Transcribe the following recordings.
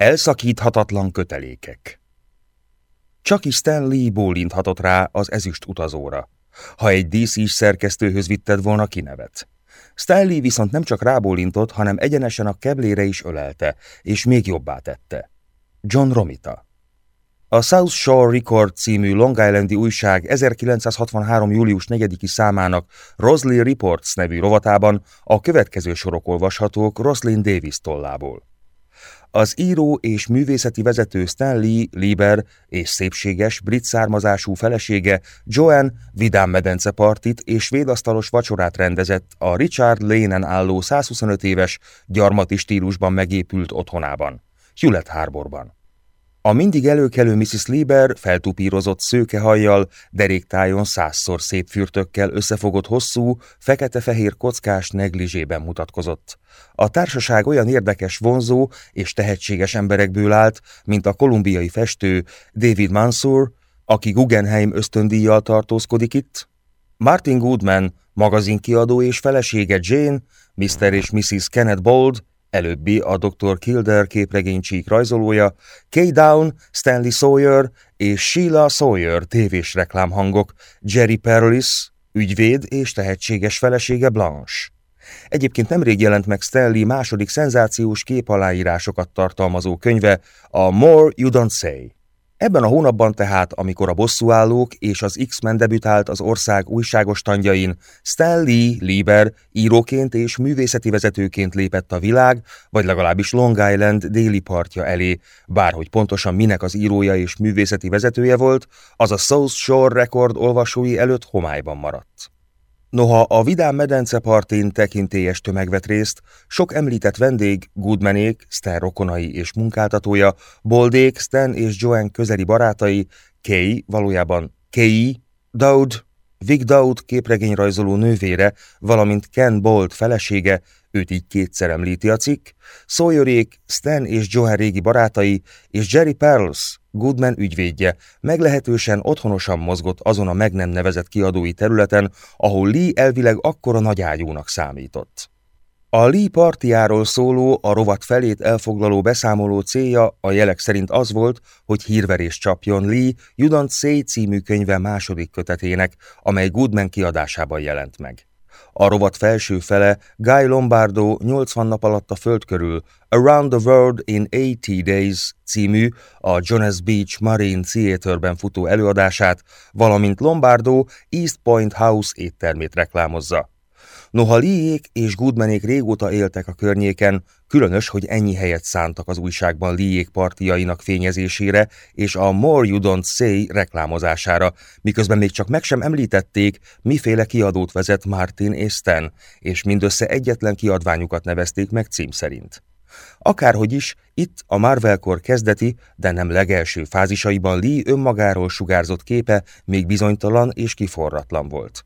Elszakíthatatlan kötelékek. Csak is Stan Lee bólinthatott rá az ezüst utazóra. Ha egy dc szerkesztőhöz vitted volna kinevet. Stanley viszont nem csak rábólintott, hanem egyenesen a keblére is ölelte, és még jobbá tette. John Romita. A South Shore Record című Long Islandi újság 1963. július 4-i számának Rosley Reports nevű rovatában a következő sorok olvashatók Roslyn Davis tollából. Az író és művészeti vezető Stanley Lieber és szépséges brit származású felesége Joanne vidám medencepartit és védasztalos vacsorát rendezett a Richard Lane-en álló 125 éves gyarmati stílusban megépült otthonában, Hewlett Harborban. A mindig előkelő Mrs. Lieber feltupírozott szőkehajjal, deréktájon százszor szép fürtökkel összefogott hosszú, fekete-fehér kockás negligében mutatkozott. A társaság olyan érdekes, vonzó és tehetséges emberekből állt, mint a kolumbiai festő David Mansour, aki Guggenheim ösztöndíjjal tartózkodik itt, Martin Goodman, magazinkiadó és felesége Jane, Mr. és Mrs. Kenneth Bold, előbbi a Dr. Kilder képregénycsík rajzolója, Kay Down, Stanley Sawyer és Sheila Sawyer tévés reklámhangok, Jerry Perlis, ügyvéd és tehetséges felesége Blanche. Egyébként nemrég jelent meg Stanley második szenzációs képaláírásokat tartalmazó könyve, a More You Don't Say. Ebben a hónapban tehát, amikor a bosszúállók és az X-Men debütált az ország újságos tandjain, Stan Lee Lieber íróként és művészeti vezetőként lépett a világ, vagy legalábbis Long Island déli partja elé, bárhogy pontosan minek az írója és művészeti vezetője volt, az a South Shore Record olvasói előtt homályban maradt. Noha a vidám medencepartén tekintélyes tömeg vett részt, sok említett vendég, Goodmanék, Stan rokonai és munkáltatója, Boldék, Stan és Joanne közeli barátai, Kay, valójában Kay, Dowd, Vic képregényrajzoló nővére, valamint Ken Bold felesége, őt így kétszer említi a cikk, Sawyerék, Stan és Johan régi barátai, és Jerry Perls, Goodman ügyvédje, meglehetősen otthonosan mozgott azon a meg nem nevezett kiadói területen, ahol Lee elvileg akkora nagyágyúnak számított. A Lee partiáról szóló, a rovat felét elfoglaló beszámoló célja a jelek szerint az volt, hogy hírverés csapjon Lee Don't Say című könyve második kötetének, amely Goodman kiadásában jelent meg. A rovat felső fele Guy Lombardo 80 nap alatt a föld körül Around the World in 80 Days című a Jonas Beach Marine Theaterben futó előadását, valamint Lombardo East Point House éttermét reklámozza. Noha Liék és Goodmanék régóta éltek a környéken, különös, hogy ennyi helyet szántak az újságban Liék partiainak fényezésére és a More You Don't Say reklámozására, miközben még csak meg sem említették, miféle kiadót vezet Martin és Stan, és mindössze egyetlen kiadványukat nevezték meg cím szerint. Akárhogy is, itt a Marvel-kor kezdeti, de nem legelső fázisaiban Lee önmagáról sugárzott képe még bizonytalan és kiforratlan volt.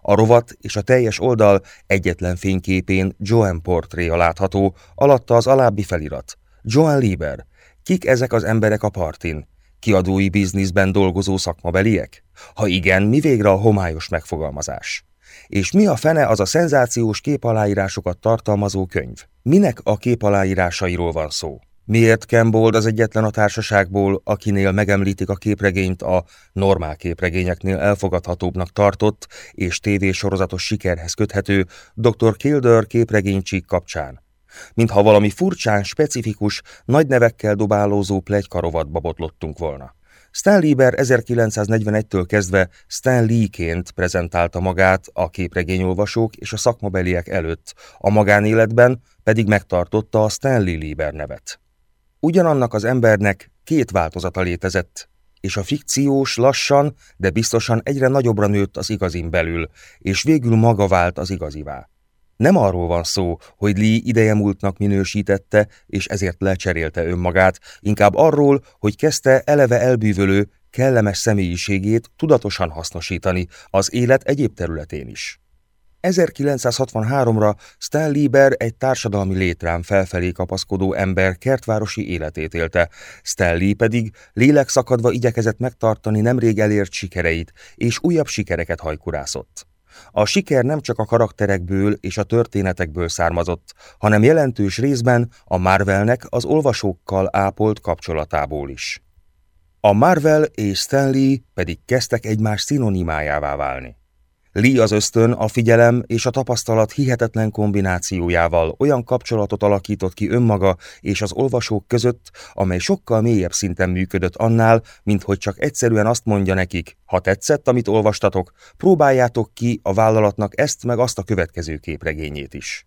A rovat és a teljes oldal egyetlen fényképén Joan portréja látható, alatta az alábbi felirat. Joan Lieber. Kik ezek az emberek a partin? Kiadói bizniszben dolgozó szakmabeliek? Ha igen, mi végre a homályos megfogalmazás? És mi a fene az a szenzációs képaláírásokat tartalmazó könyv? Minek a képaláírásairól van szó? Miért Kembold az egyetlen a társaságból, akinél megemlítik a képregényt a normál képregényeknél elfogadhatóbbnak tartott és tévésorozatos sikerhez köthető Dr. Kilder képregénycsík kapcsán? Mintha valami furcsán, specifikus, nagy nevekkel dobálózó plegykarovatba botlottunk volna. Stan Lieber 1941-től kezdve Stan Lee-ként prezentálta magát a képregényolvasók és a szakmabeliek előtt, a magánéletben pedig megtartotta a Stanley Lieber nevet. Ugyanannak az embernek két változata létezett, és a fikciós lassan, de biztosan egyre nagyobbra nőtt az igazin belül, és végül maga vált az igazivá. Nem arról van szó, hogy Lee ideje múltnak minősítette, és ezért lecserélte önmagát, inkább arról, hogy kezdte eleve elbűvölő, kellemes személyiségét tudatosan hasznosítani az élet egyéb területén is. 1963-ra Stan Lieber egy társadalmi létrán felfelé kapaszkodó ember kertvárosi életét élte, Stan Lee pedig lélekszakadva igyekezett megtartani nemrég elért sikereit, és újabb sikereket hajkurászott. A siker nem csak a karakterekből és a történetekből származott, hanem jelentős részben a Marvelnek az olvasókkal ápolt kapcsolatából is. A Marvel és Stanley pedig kezdtek egymás szinonimájává válni. Lee az ösztön, a figyelem és a tapasztalat hihetetlen kombinációjával olyan kapcsolatot alakított ki önmaga és az olvasók között, amely sokkal mélyebb szinten működött annál, mint hogy csak egyszerűen azt mondja nekik, ha tetszett, amit olvastatok, próbáljátok ki a vállalatnak ezt meg azt a következő képregényét is.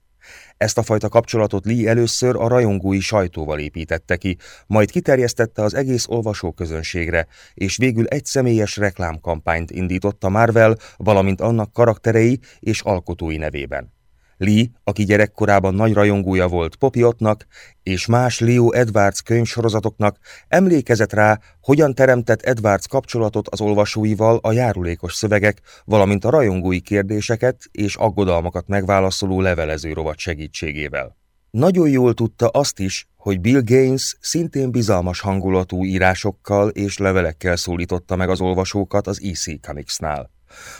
Ezt a fajta kapcsolatot Lee először a rajongói sajtóval építette ki, majd kiterjesztette az egész olvasóközönségre, és végül egy személyes reklámkampányt indított a Marvel, valamint annak karakterei és alkotói nevében. Lee, aki gyerekkorában nagy rajongója volt Popiotnak és más Leo Edwards könyvsorozatoknak, emlékezett rá, hogyan teremtett Edwards kapcsolatot az olvasóival a járulékos szövegek, valamint a rajongói kérdéseket és aggodalmakat megválaszoló levelező rovat segítségével. Nagyon jól tudta azt is, hogy Bill Gaines szintén bizalmas hangulatú írásokkal és levelekkel szólította meg az olvasókat az EC Comicsnál.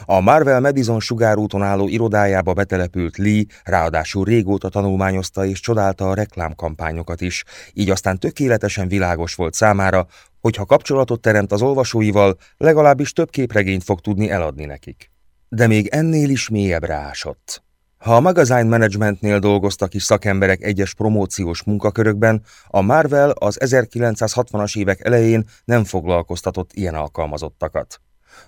A Marvel Madison sugárúton álló irodájába betelepült Lee ráadásul régóta tanulmányozta és csodálta a reklámkampányokat is, így aztán tökéletesen világos volt számára, hogy ha kapcsolatot teremt az olvasóival, legalábbis több képregényt fog tudni eladni nekik. De még ennél is mélyebbre ásott. Ha a magazine managementnél dolgoztak is szakemberek egyes promóciós munkakörökben, a Marvel az 1960-as évek elején nem foglalkoztatott ilyen alkalmazottakat.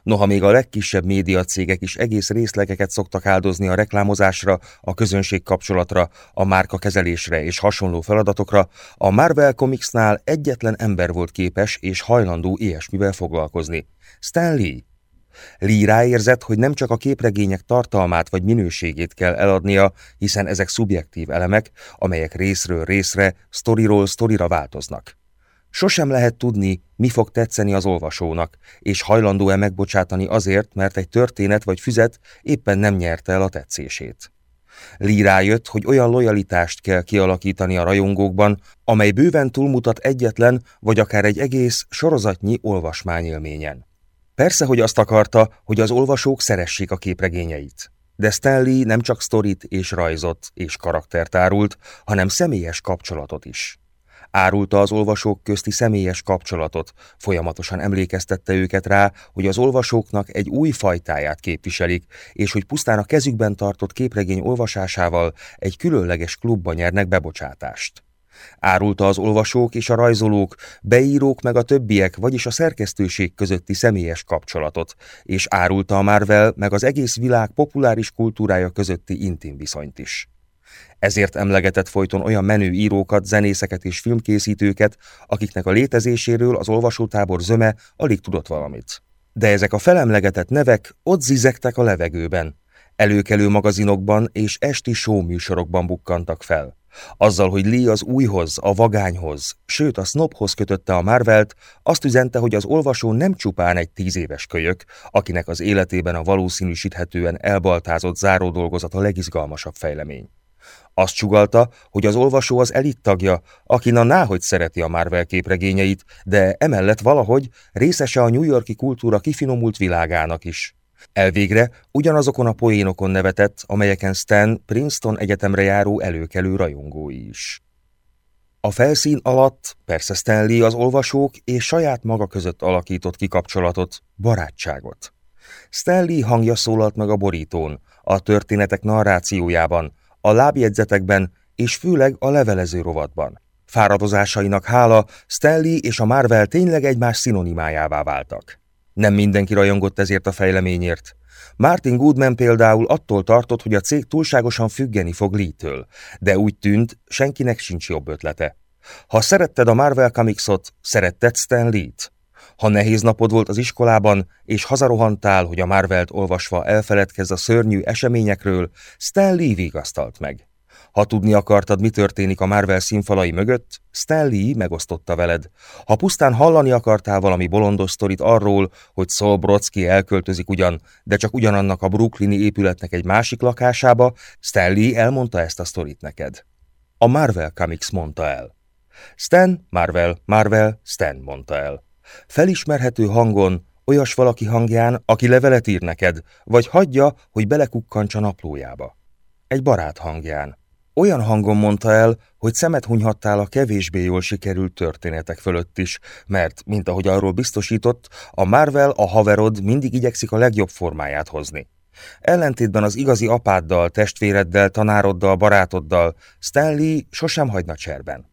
Noha még a legkisebb médiacégek is egész részlegeket szoktak áldozni a reklámozásra, a közönség kapcsolatra, a márka kezelésre és hasonló feladatokra, a Marvel Comicsnál egyetlen ember volt képes és hajlandó ilyesmivel foglalkozni. Stan Lee. Lee ráérzett, hogy nem csak a képregények tartalmát vagy minőségét kell eladnia, hiszen ezek szubjektív elemek, amelyek részről részre, sztoriról sztorira változnak. Sosem lehet tudni, mi fog tetszeni az olvasónak, és hajlandó-e megbocsátani azért, mert egy történet vagy füzet éppen nem nyerte el a tetszését. Lee rájött, hogy olyan lojalitást kell kialakítani a rajongókban, amely bőven túlmutat egyetlen, vagy akár egy egész sorozatnyi olvasmányélményen. Persze, hogy azt akarta, hogy az olvasók szeressék a képregényeit. De Stanley nem csak sztorit és rajzot és karaktert árult, hanem személyes kapcsolatot is. Árulta az olvasók közti személyes kapcsolatot, folyamatosan emlékeztette őket rá, hogy az olvasóknak egy új fajtáját képviselik, és hogy pusztán a kezükben tartott képregény olvasásával egy különleges klubba nyernek bebocsátást. Árulta az olvasók és a rajzolók, beírók meg a többiek, vagyis a szerkesztőség közötti személyes kapcsolatot, és árulta a Marvel meg az egész világ populáris kultúrája közötti intim viszonyt is. Ezért emlegetett folyton olyan menő írókat, zenészeket és filmkészítőket, akiknek a létezéséről az olvasótábor zöme alig tudott valamit. De ezek a felemlegetett nevek ott zizektek a levegőben. Előkelő magazinokban és esti show bukkantak fel. Azzal, hogy Lee az újhoz, a vagányhoz, sőt a snobhoz kötötte a Marvelt, azt üzente, hogy az olvasó nem csupán egy tíz éves kölyök, akinek az életében a valószínűsíthetően elbaltázott záródolgozat a legizgalmasabb fejlemény. Azt sugalta, hogy az olvasó az elit tagja, aki na náhogy szereti a Marvel képregényeit, de emellett valahogy részese a New Yorki kultúra kifinomult világának is. Elvégre ugyanazokon a poénokon nevetett, amelyeken Stan Princeton egyetemre járó előkelő rajongói is. A felszín alatt persze Stanley az olvasók és saját maga között alakított kikapcsolatot, barátságot. Stanley hangja szólalt meg a borítón, a történetek narrációjában, a lábjegyzetekben és főleg a levelező rovatban. Fáradozásainak hála Stanley és a Marvel tényleg egymás szinonimájává váltak. Nem mindenki rajongott ezért a fejleményért. Martin Goodman például attól tartott, hogy a cég túlságosan függeni fog Lee-től, de úgy tűnt, senkinek sincs jobb ötlete. Ha szeretted a Marvel Comicsot, szeretted Stan Lee-t. Ha nehéz napod volt az iskolában, és hazarohantál, hogy a Marvelt olvasva elfeledkezz a szörnyű eseményekről, Stan Lee vigasztalt meg. Ha tudni akartad, mi történik a Marvel színfalai mögött, Stan Lee megosztotta veled. Ha pusztán hallani akartál valami bolondos sztorit arról, hogy Saul Brodsky elköltözik ugyan, de csak ugyanannak a brooklyni épületnek egy másik lakásába, Stan Lee elmondta ezt a sztorit neked. A Marvel Comics mondta el. Stan, Marvel, Marvel, Stan mondta el. Felismerhető hangon, olyas valaki hangján, aki levelet ír neked, vagy hagyja, hogy belekukkancs a naplójába. Egy barát hangján. Olyan hangon mondta el, hogy szemet hunyhattál a kevésbé jól sikerült történetek fölött is, mert, mint ahogy arról biztosított, a Marvel, a haverod mindig igyekszik a legjobb formáját hozni. Ellentétben az igazi apáddal, testvéreddel, tanároddal, barátoddal, Stanley sosem hagyna cserben.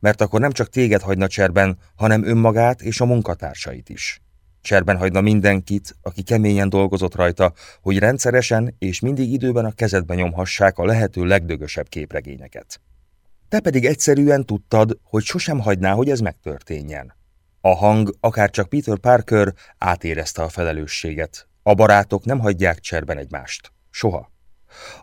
Mert akkor nem csak téged hagyna cserben, hanem önmagát és a munkatársait is. Cserben hagyna mindenkit, aki keményen dolgozott rajta, hogy rendszeresen és mindig időben a kezedbe nyomhassák a lehető legdögösebb képregényeket. Te pedig egyszerűen tudtad, hogy sosem hagyná, hogy ez megtörténjen. A hang, akár csak Peter Parker átérezte a felelősséget. A barátok nem hagyják cserben egymást. Soha.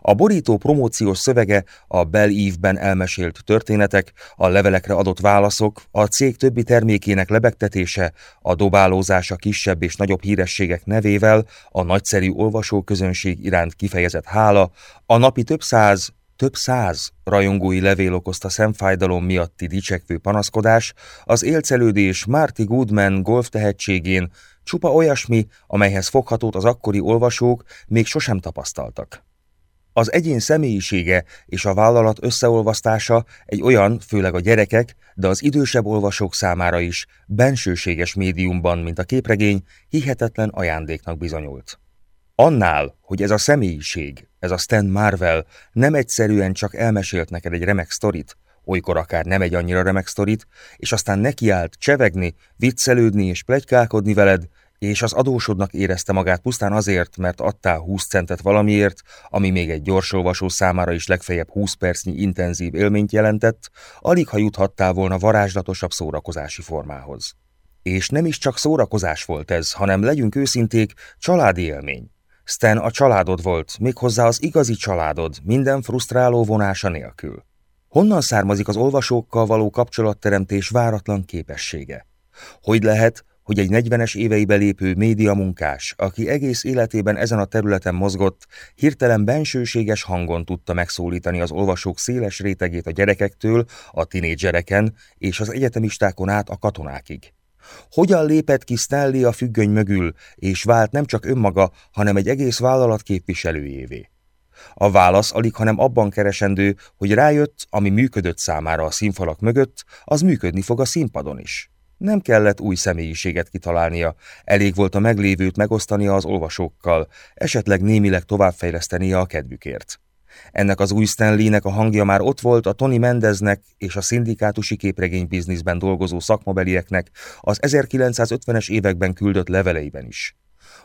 A borító promóciós szövege, a Bell Eve-ben elmesélt történetek, a levelekre adott válaszok, a cég többi termékének lebegtetése, a dobálózása kisebb és nagyobb hírességek nevével, a nagyszerű olvasóközönség iránt kifejezett hála, a napi több száz, több száz rajongói levél okozta szemfájdalom miatti dicsekvő panaszkodás, az élcelődés Marty Goodman golf tehetségén csupa olyasmi, amelyhez foghatót az akkori olvasók még sosem tapasztaltak. Az egyén személyisége és a vállalat összeolvasztása egy olyan, főleg a gyerekek, de az idősebb olvasók számára is bensőséges médiumban, mint a képregény, hihetetlen ajándéknak bizonyult. Annál, hogy ez a személyiség, ez a Stan Marvel nem egyszerűen csak elmesélt neked egy remek sztorit, olykor akár nem egy annyira remek sztorit, és aztán nekiállt csevegni, viccelődni és plegykálkodni veled, és az adósodnak érezte magát pusztán azért, mert adtál 20 centet valamiért, ami még egy gyorsolvasó számára is legfeljebb 20 percnyi intenzív élményt jelentett, alig ha juthattál volna varázslatosabb szórakozási formához. És nem is csak szórakozás volt ez, hanem legyünk őszinték, családi élmény. Stan a családod volt, méghozzá az igazi családod, minden frusztráló vonása nélkül. Honnan származik az olvasókkal való kapcsolatteremtés váratlan képessége? Hogy lehet, hogy egy 40-es éveibe lépő médiamunkás, aki egész életében ezen a területen mozgott, hirtelen bensőséges hangon tudta megszólítani az olvasók széles rétegét a gyerekektől, a tinédzsereken és az egyetemistákon át a katonákig. Hogyan lépett ki Stanley a függöny mögül, és vált nem csak önmaga, hanem egy egész vállalat képviselőjévé? A válasz alig, hanem abban keresendő, hogy rájött, ami működött számára a színfalak mögött, az működni fog a színpadon is. Nem kellett új személyiséget kitalálnia, elég volt a meglévőt megosztania az olvasókkal, esetleg némileg továbbfejlesztenie a kedvükért. Ennek az új Stanleynek a hangja már ott volt a Tony Mendeznek és a szindikátusi képregény bizniszben dolgozó szakmabelieknek az 1950-es években küldött leveleiben is.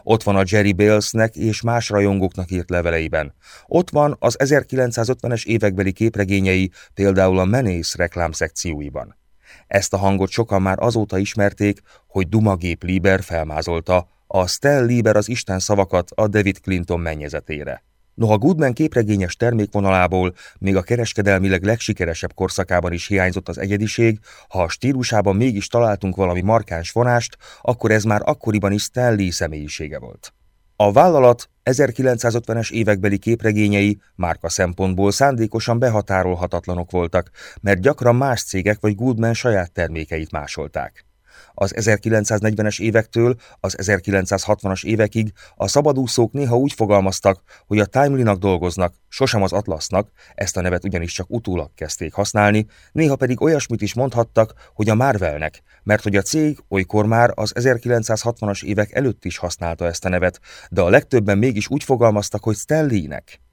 Ott van a Jerry Balesnek és más rajongóknak írt leveleiben. Ott van az 1950-es évekbeli képregényei, például a Menész reklám szekcióiban. Ezt a hangot sokan már azóta ismerték, hogy Dumagép Lieber felmázolta a Stel Lieber az Isten szavakat a David Clinton mennyezetére. Noha Goodman képregényes termékvonalából még a kereskedelmileg legsikeresebb korszakában is hiányzott az egyediség, ha a stílusában mégis találtunk valami markáns vonást, akkor ez már akkoriban is Stanley személyisége volt. A vállalat 1950-es évekbeli képregényei márka szempontból szándékosan behatárolhatatlanok voltak, mert gyakran más cégek vagy Goodman saját termékeit másolták. Az 1940-es évektől az 1960-as évekig a szabadúszók néha úgy fogalmaztak, hogy a Timely-nak dolgoznak, sosem az Atlasnak, ezt a nevet ugyanis csak utólag kezdték használni, néha pedig olyasmit is mondhattak, hogy a Marvelnek, mert hogy a cég olykor már az 1960-as évek előtt is használta ezt a nevet, de a legtöbben mégis úgy fogalmaztak, hogy Stanley-nek.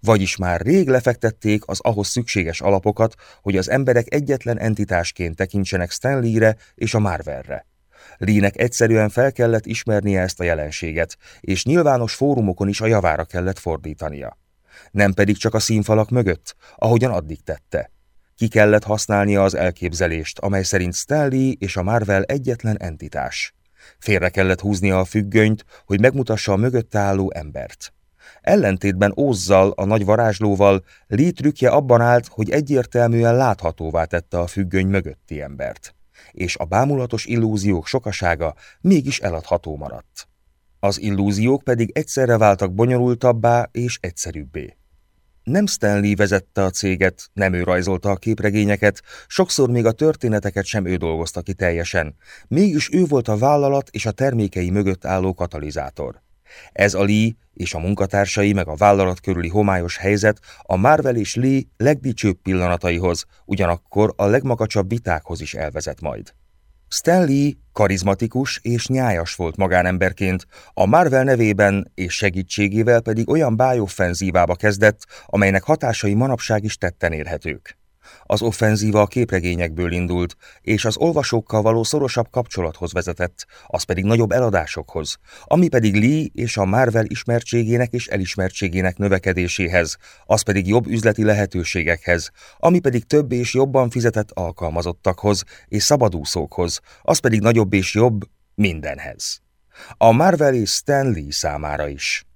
Vagyis már rég lefektették az ahhoz szükséges alapokat, hogy az emberek egyetlen entitásként tekintsenek Stanley-re és a Marvelre. Lee-nek egyszerűen fel kellett ismernie ezt a jelenséget, és nyilvános fórumokon is a javára kellett fordítania. Nem pedig csak a színfalak mögött, ahogyan addig tette. Ki kellett használnia az elképzelést, amely szerint Stanley és a Marvel egyetlen entitás. Félre kellett húznia a függönyt, hogy megmutassa a mögött álló embert. Ellentétben Ózzal, a nagy varázslóval, Lee trükkje abban állt, hogy egyértelműen láthatóvá tette a függöny mögötti embert, és a bámulatos illúziók sokasága mégis eladható maradt. Az illúziók pedig egyszerre váltak bonyolultabbá és egyszerűbbé. Nem Stanley vezette a céget, nem ő rajzolta a képregényeket, sokszor még a történeteket sem ő dolgozta ki teljesen. Mégis ő volt a vállalat és a termékei mögött álló katalizátor. Ez a Lee és a munkatársai meg a vállalat körüli homályos helyzet a Marvel és Lee legdicsőbb pillanataihoz, ugyanakkor a legmagacsabb vitákhoz is elvezet majd. Stan Lee karizmatikus és nyájas volt magánemberként, a Marvel nevében és segítségével pedig olyan bájoffenzívába kezdett, amelynek hatásai manapság is tetten érhetők. Az offenzíva a képregényekből indult, és az olvasókkal való szorosabb kapcsolathoz vezetett, az pedig nagyobb eladásokhoz, ami pedig Lee és a Marvel ismertségének és elismertségének növekedéséhez, az pedig jobb üzleti lehetőségekhez, ami pedig több és jobban fizetett alkalmazottakhoz és szabadúszókhoz, az pedig nagyobb és jobb mindenhez. A Marvel és Stan Lee számára is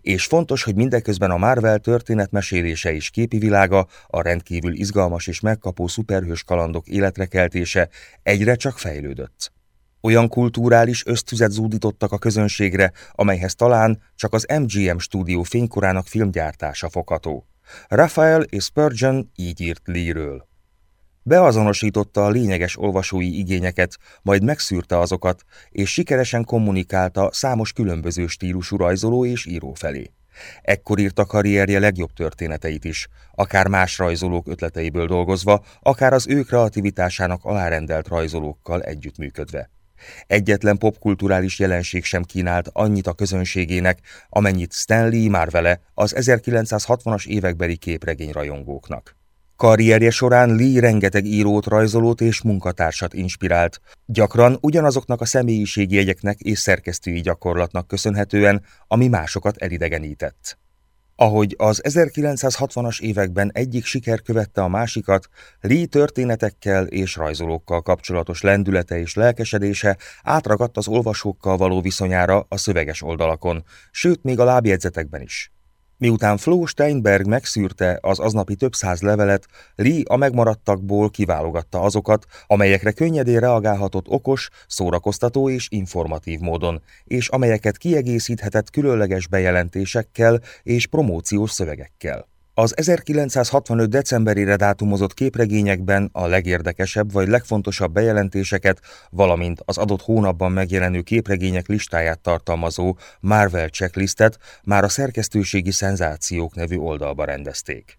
és fontos, hogy mindeközben a Marvel történetmesélése és képi világa, a rendkívül izgalmas és megkapó szuperhős kalandok életrekeltése egyre csak fejlődött. Olyan kulturális ösztüzet zúdítottak a közönségre, amelyhez talán csak az MGM stúdió fénykorának filmgyártása fogható. Raphael és Spurgeon így írt Lee-ről. Beazonosította a lényeges olvasói igényeket, majd megszűrte azokat, és sikeresen kommunikálta számos különböző stílusú rajzoló és író felé. Ekkor írta karrierje legjobb történeteit is, akár más rajzolók ötleteiből dolgozva, akár az ő kreativitásának alárendelt rajzolókkal együttműködve. Egyetlen popkulturális jelenség sem kínált annyit a közönségének, amennyit Stanley már vele az 1960-as évekbeli képregény rajongóknak. Karrierje során Lee rengeteg írót, rajzolót és munkatársat inspirált, gyakran ugyanazoknak a személyiségjegyeknek és szerkesztői gyakorlatnak köszönhetően, ami másokat elidegenített. Ahogy az 1960-as években egyik siker követte a másikat, Lee történetekkel és rajzolókkal kapcsolatos lendülete és lelkesedése átragadt az olvasókkal való viszonyára a szöveges oldalakon, sőt még a lábjegyzetekben is. Miután Flo Steinberg megszűrte az aznapi több száz levelet, Lee a megmaradtakból kiválogatta azokat, amelyekre könnyedén reagálhatott okos, szórakoztató és informatív módon, és amelyeket kiegészíthetett különleges bejelentésekkel és promóciós szövegekkel. Az 1965. decemberére dátumozott képregényekben a legérdekesebb vagy legfontosabb bejelentéseket, valamint az adott hónapban megjelenő képregények listáját tartalmazó Marvel checklistet már a szerkesztőségi szenzációk nevű oldalba rendezték.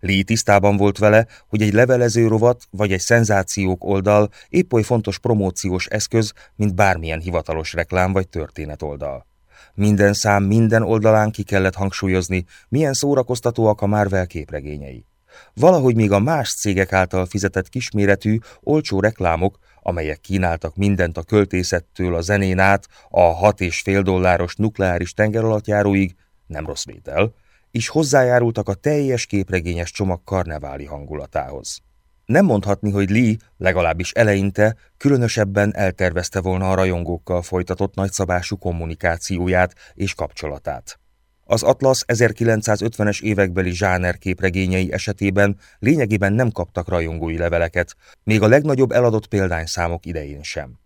Lee tisztában volt vele, hogy egy levelező rovat vagy egy szenzációk oldal épp oly fontos promóciós eszköz, mint bármilyen hivatalos reklám vagy történet oldal. Minden szám minden oldalán ki kellett hangsúlyozni, milyen szórakoztatóak a Marvel képregényei. Valahogy még a más cégek által fizetett kisméretű, olcsó reklámok, amelyek kínáltak mindent a költészettől a zenén át a hat és fél dolláros nukleáris tengeralattjáróig, nem rossz vétel, is hozzájárultak a teljes képregényes csomag karneváli hangulatához. Nem mondhatni, hogy Lee legalábbis eleinte különösebben eltervezte volna a rajongókkal folytatott nagyszabású kommunikációját és kapcsolatát. Az Atlas 1950-es évekbeli zsáner képregényei esetében lényegében nem kaptak rajongói leveleket, még a legnagyobb eladott példányszámok idején sem.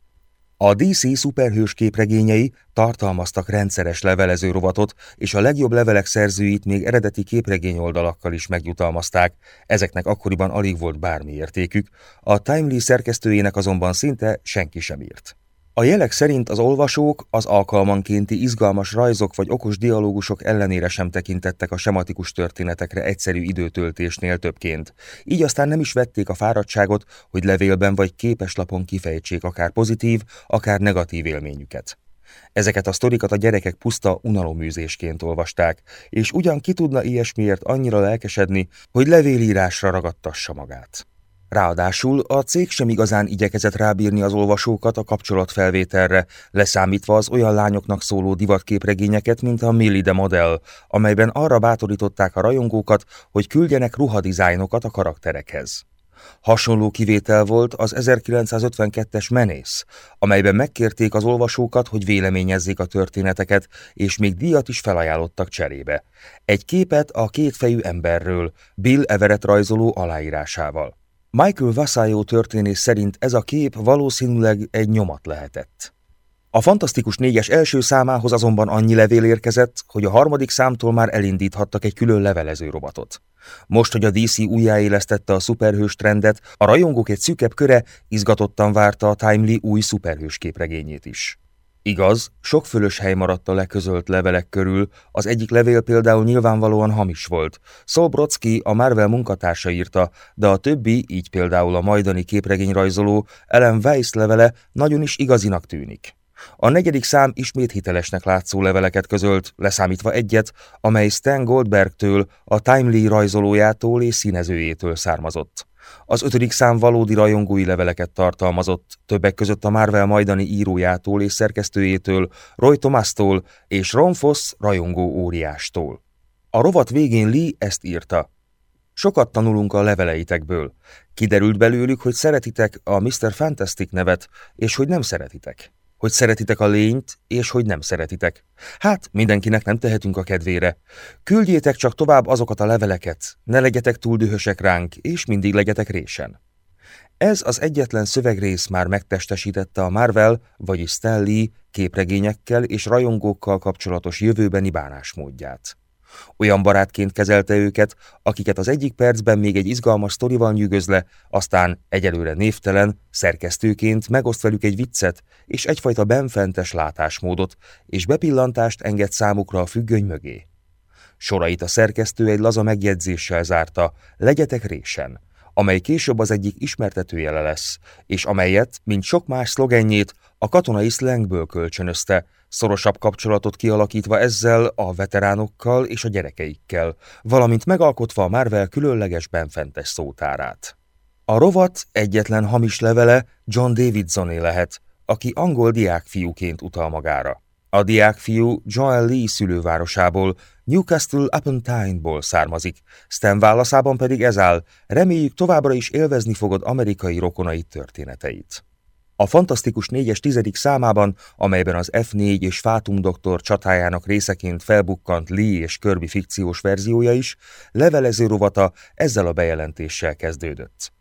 A DC szuperhős képregényei tartalmaztak rendszeres levelező rovatot, és a legjobb levelek szerzőit még eredeti képregény oldalakkal is megjutalmazták, ezeknek akkoriban alig volt bármi értékük, a Timely szerkesztőjének azonban szinte senki sem írt. A jelek szerint az olvasók az alkalmankénti izgalmas rajzok vagy okos dialógusok ellenére sem tekintettek a sematikus történetekre egyszerű időtöltésnél többként, így aztán nem is vették a fáradtságot, hogy levélben vagy képeslapon kifejtsék akár pozitív, akár negatív élményüket. Ezeket a sztorikat a gyerekek puszta unaloműzésként olvasták, és ugyan ki tudna ilyesmiért annyira lelkesedni, hogy levélírásra ragadtassa magát. Ráadásul a cég sem igazán igyekezett rábírni az olvasókat a kapcsolatfelvételre, leszámítva az olyan lányoknak szóló divatképregényeket, mint a Millie de Model, amelyben arra bátorították a rajongókat, hogy küldjenek ruhadizájnokat a karakterekhez. Hasonló kivétel volt az 1952-es Menész, amelyben megkérték az olvasókat, hogy véleményezzék a történeteket, és még díjat is felajánlottak cserébe. Egy képet a kétfejű emberről, Bill Everett rajzoló aláírásával. Michael Vasallo történész szerint ez a kép valószínűleg egy nyomat lehetett. A Fantasztikus négyes első számához azonban annyi levél érkezett, hogy a harmadik számtól már elindíthattak egy külön levelező robotot. Most, hogy a DC újjáélesztette a szuperhős trendet, a rajongók egy szűkebb köre izgatottan várta a Timely új szuperhős képregényét is. Igaz, sok fölös hely maradt a leközölt levelek körül, az egyik levél például nyilvánvalóan hamis volt. Saul Brodsky a Marvel munkatársa írta, de a többi, így például a majdani képregényrajzoló Ellen Weiss levele nagyon is igazinak tűnik. A negyedik szám ismét hitelesnek látszó leveleket közölt, leszámítva egyet, amely Stan Goldbergtől, a Timely rajzolójától és színezőjétől származott. Az ötödik szám valódi rajongói leveleket tartalmazott, többek között a Marvel majdani írójától és szerkesztőjétől, Roy Thomas-tól és Ron Foss rajongó óriástól. A rovat végén Lee ezt írta. Sokat tanulunk a leveleitekből. Kiderült belőlük, hogy szeretitek a Mr. Fantastic nevet, és hogy nem szeretitek hogy szeretitek a lényt, és hogy nem szeretitek. Hát, mindenkinek nem tehetünk a kedvére. Küldjétek csak tovább azokat a leveleket, ne legyetek túl dühösek ránk, és mindig legyetek résen. Ez az egyetlen szövegrész már megtestesítette a Marvel, vagyis Stan képregényekkel és rajongókkal kapcsolatos jövőbeni bánásmódját. Olyan barátként kezelte őket, akiket az egyik percben még egy izgalmas sztorival nyűgöz le, aztán egyelőre névtelen, szerkesztőként megoszt velük egy viccet és egyfajta benfentes látásmódot, és bepillantást enged számukra a függöny mögé. Sorait a szerkesztő egy laza megjegyzéssel zárta, legyetek résen, amely később az egyik ismertetőjele lesz, és amelyet, mint sok más szlogenjét, a katonai szlengből kölcsönözte, szorosabb kapcsolatot kialakítva ezzel a veteránokkal és a gyerekeikkel, valamint megalkotva a Marvel különleges benfentes szótárát. A rovat egyetlen hamis levele John Davidsoné lehet, aki angol diákfiúként utal magára. A diákfiú Joel Lee szülővárosából, Newcastle upon Tyne-ból származik, Stan válaszában pedig ez áll, reméljük továbbra is élvezni fogod amerikai rokonai történeteit. A Fantasztikus 4-es tizedik számában, amelyben az F4 és Fátum doktor csatájának részeként felbukkant Lee és Kirby fikciós verziója is, levelező rovata ezzel a bejelentéssel kezdődött.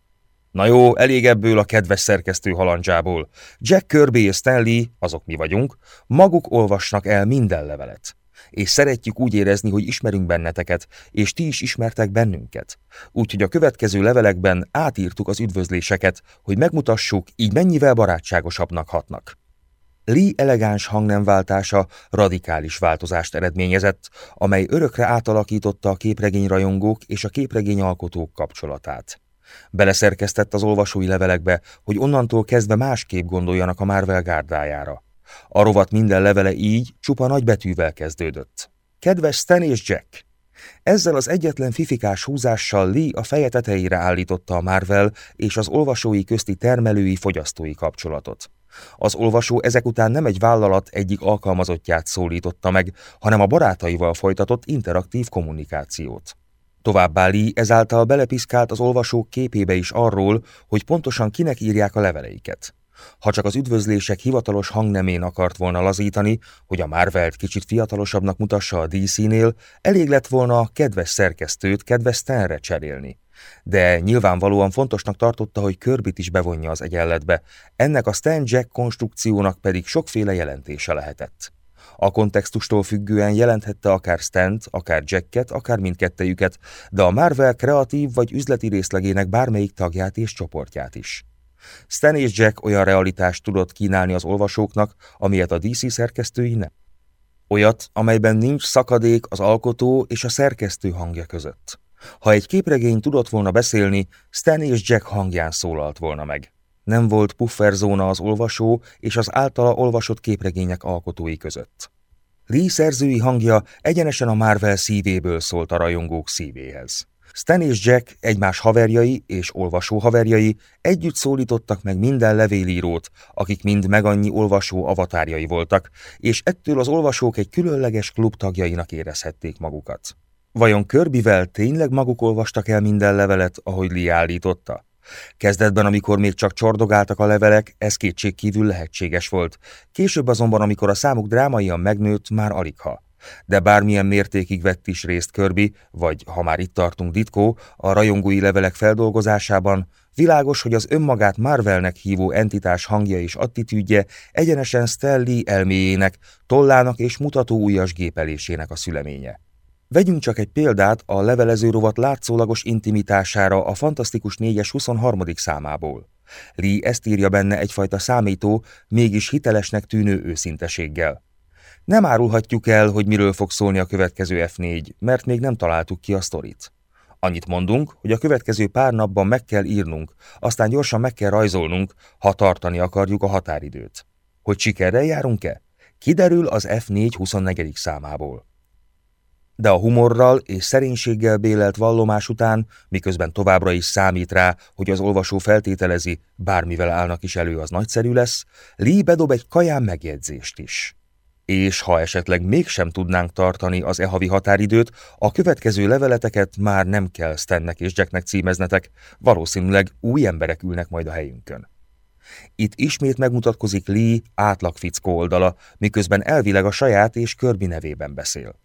Na jó, elég ebből a kedves szerkesztő halandzsából. Jack Kirby és Stanley, azok mi vagyunk, maguk olvasnak el minden levelet és szeretjük úgy érezni, hogy ismerünk benneteket, és ti is ismertek bennünket. Úgyhogy a következő levelekben átírtuk az üdvözléseket, hogy megmutassuk, így mennyivel barátságosabbnak hatnak. Lee elegáns hangnemváltása radikális változást eredményezett, amely örökre átalakította a képregényrajongók és a képregényalkotók kapcsolatát. Beleszerkeztett az olvasói levelekbe, hogy onnantól kezdve másképp gondoljanak a Marvel gárdájára. A rovat minden levele így, csupa nagy betűvel kezdődött. Kedves Stan és Jack! Ezzel az egyetlen fifikás húzással Lee a feje tetejére állította a Marvel és az olvasói közti termelői-fogyasztói kapcsolatot. Az olvasó ezek után nem egy vállalat egyik alkalmazottját szólította meg, hanem a barátaival folytatott interaktív kommunikációt. Továbbá Lee ezáltal belepiszkált az olvasók képébe is arról, hogy pontosan kinek írják a leveleiket. Ha csak az üdvözlések hivatalos hangnemén akart volna lazítani, hogy a Marvelt kicsit fiatalosabbnak mutassa a DC-nél, elég lett volna a kedves szerkesztőt kedves Stanre cserélni. De nyilvánvalóan fontosnak tartotta, hogy Körbit is bevonja az egyenletbe, ennek a Stan Jack konstrukciónak pedig sokféle jelentése lehetett. A kontextustól függően jelenthette akár Stant, akár Jacket, akár mindkettejüket, de a Marvel kreatív vagy üzleti részlegének bármelyik tagját és csoportját is. Stan és Jack olyan realitást tudott kínálni az olvasóknak, amilyet a DC szerkesztői nem. Olyat, amelyben nincs szakadék az alkotó és a szerkesztő hangja között. Ha egy képregény tudott volna beszélni, Stan és Jack hangján szólalt volna meg. Nem volt pufferzóna az olvasó és az általa olvasott képregények alkotói között. Lee szerzői hangja egyenesen a Marvel szívéből szólt a rajongók szívéhez. Stan és Jack, egymás haverjai és olvasó haverjai együtt szólítottak meg minden levélírót, akik mind megannyi olvasó avatárjai voltak, és ettől az olvasók egy különleges klub tagjainak érezhették magukat. Vajon Körbivel tényleg maguk olvastak el minden levelet, ahogy Lee állította? Kezdetben, amikor még csak csordogáltak a levelek, ez kétség kívül lehetséges volt. Később azonban, amikor a számuk drámaian megnőtt, már aligha. De bármilyen mértékig vett is részt Kirby, vagy ha már itt tartunk Ditko, a rajongói levelek feldolgozásában, világos, hogy az önmagát Marvelnek hívó entitás hangja és attitűdje egyenesen Stanley elméjének, tollának és ujjas gépelésének a szüleménye. Vegyünk csak egy példát a levelező rovat látszólagos intimitására a Fantasztikus 4-es 23. számából. Lee ezt írja benne egyfajta számító, mégis hitelesnek tűnő őszinteséggel. Nem árulhatjuk el, hogy miről fog szólni a következő F4, mert még nem találtuk ki a sztorit. Annyit mondunk, hogy a következő pár napban meg kell írnunk, aztán gyorsan meg kell rajzolnunk, ha tartani akarjuk a határidőt. Hogy sikerrel járunk-e? Kiderül az F4 24. számából. De a humorral és szerénységgel bélelt vallomás után, miközben továbbra is számít rá, hogy az olvasó feltételezi, bármivel állnak is elő, az nagyszerű lesz, Lee bedob egy kaján megjegyzést is. És ha esetleg mégsem tudnánk tartani az e-havi határidőt, a következő leveleteket már nem kell Stennek és Jacknek címeznetek, valószínűleg új emberek ülnek majd a helyünkön. Itt ismét megmutatkozik Lee átlagfickó oldala, miközben elvileg a saját és Kirby nevében beszél.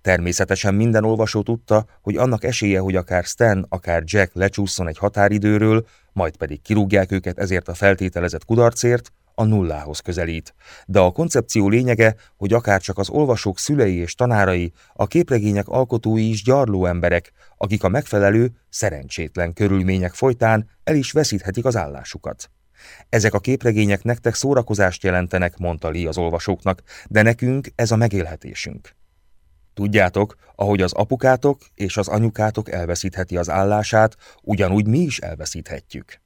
Természetesen minden olvasó tudta, hogy annak esélye, hogy akár Stan, akár Jack lecsúszson egy határidőről, majd pedig kirúgják őket ezért a feltételezett kudarcért, a nullához közelít. De a koncepció lényege, hogy akár csak az olvasók szülei és tanárai, a képregények alkotói is gyarló emberek, akik a megfelelő, szerencsétlen körülmények folytán el is veszíthetik az állásukat. Ezek a képregények nektek szórakozást jelentenek, mondta Lee az olvasóknak, de nekünk ez a megélhetésünk. Tudjátok, ahogy az apukátok és az anyukátok elveszítheti az állását, ugyanúgy mi is elveszíthetjük.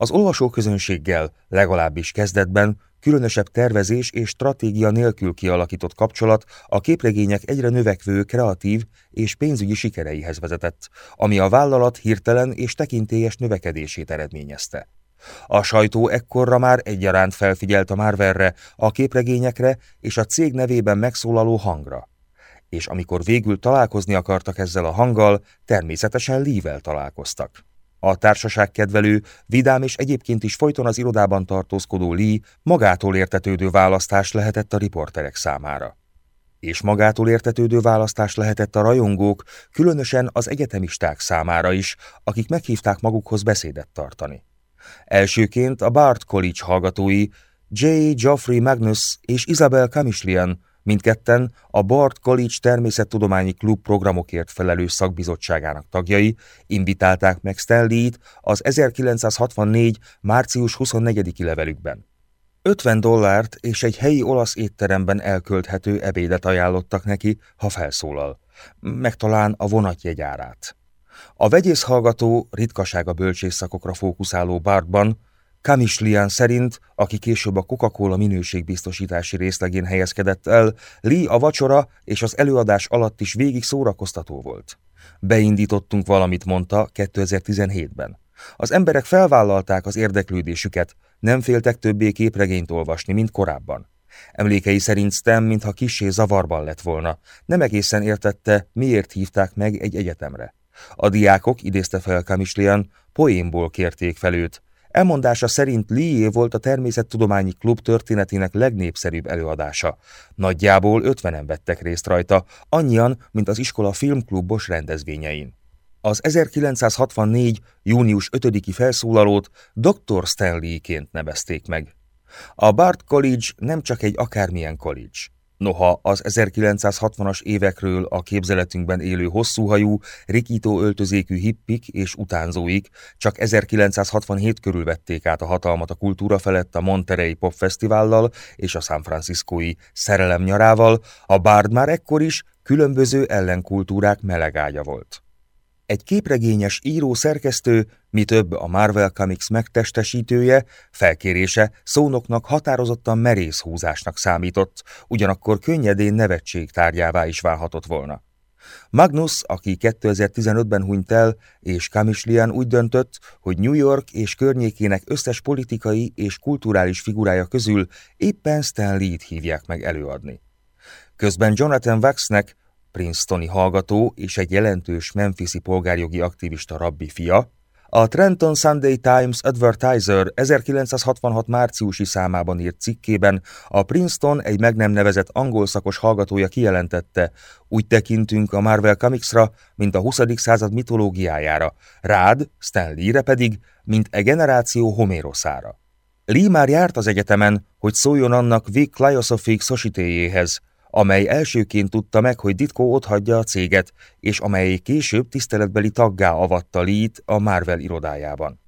Az olvasóközönséggel, legalábbis kezdetben, különösebb tervezés és stratégia nélkül kialakított kapcsolat a képregények egyre növekvő kreatív és pénzügyi sikereihez vezetett, ami a vállalat hirtelen és tekintélyes növekedését eredményezte. A sajtó ekkorra már egyaránt felfigyelt a Marvelre, a képregényekre és a cég nevében megszólaló hangra. És amikor végül találkozni akartak ezzel a hanggal, természetesen Lee-vel találkoztak. A társaság kedvelő, vidám és egyébként is folyton az irodában tartózkodó Lee magától értetődő választás lehetett a riporterek számára. És magától értetődő választás lehetett a rajongók, különösen az egyetemisták számára is, akik meghívták magukhoz beszédet tartani. Elsőként a Bard College hallgatói J. Geoffrey Magnus és Isabel Kamishlian Mindketten a Bard College Természettudományi Klub programokért felelős szakbizottságának tagjai invitálták meg Stanley-t az 1964. március 24-i levelükben. 50 dollárt és egy helyi olasz étteremben elkölthető ebédet ajánlottak neki, ha felszólal, meg talán a vonatjegyárát. A vegyész hallgató ritkasága bölcsészszakokra fókuszáló Bartban Kamislian szerint, aki később a Coca-Cola minőségbiztosítási részlegén helyezkedett el, Lee a vacsora és az előadás alatt is végig szórakoztató volt. Beindítottunk valamit, mondta 2017-ben. Az emberek felvállalták az érdeklődésüket, nem féltek többé képregényt olvasni, mint korábban. Emlékei szerint Stem, mintha kisé zavarban lett volna, nem egészen értette, miért hívták meg egy egyetemre. A diákok, idézte fel Kamislian, poénból kérték fel őt, Elmondása szerint Lee volt a Természettudományi Klub történetének legnépszerűbb előadása. Nagyjából ötvenen vettek részt rajta, annyian, mint az iskola filmklubos rendezvényein. Az 1964. június 5-i felszólalót Dr. Stanley-ként nevezték meg. A Bard College nem csak egy akármilyen college. Noha az 1960-as évekről a képzeletünkben élő hosszúhajú, rikító öltözékű hippik és utánzóik csak 1967 körül vették át a hatalmat a kultúra felett a Monterey Pop Fesztivállal és a San Franciscoi Szerelem nyarával, a Bard már ekkor is különböző ellenkultúrák melegágya volt. Egy képregényes író-szerkesztő, mi több a Marvel Comics megtestesítője, felkérése szónoknak határozottan merész húzásnak számított, ugyanakkor könnyedén nevetség tárgyává is válhatott volna. Magnus, aki 2015-ben hunyt el, és Kamislian úgy döntött, hogy New York és környékének összes politikai és kulturális figurája közül éppen Stan Lee-t hívják meg előadni. Közben Jonathan Waxnek, Princetoni hallgató és egy jelentős Memphisi polgárjogi aktivista rabbi fia, A Trenton Sunday Times Advertiser 1966 márciusi számában írt cikkében a Princeton egy meg nem nevezett angol szakos hallgatója kijelentette, úgy tekintünk a Marvel Comicsra, mint a 20. század mitológiájára, rád, Stan Lee-re pedig, mint e generáció Homéroszára. Lee már járt az egyetemen, hogy szóljon annak Vic Cliosophic society amely elsőként tudta meg, hogy Ditko otthagyja a céget, és amely később tiszteletbeli taggá avatta Lee-t a Marvel irodájában.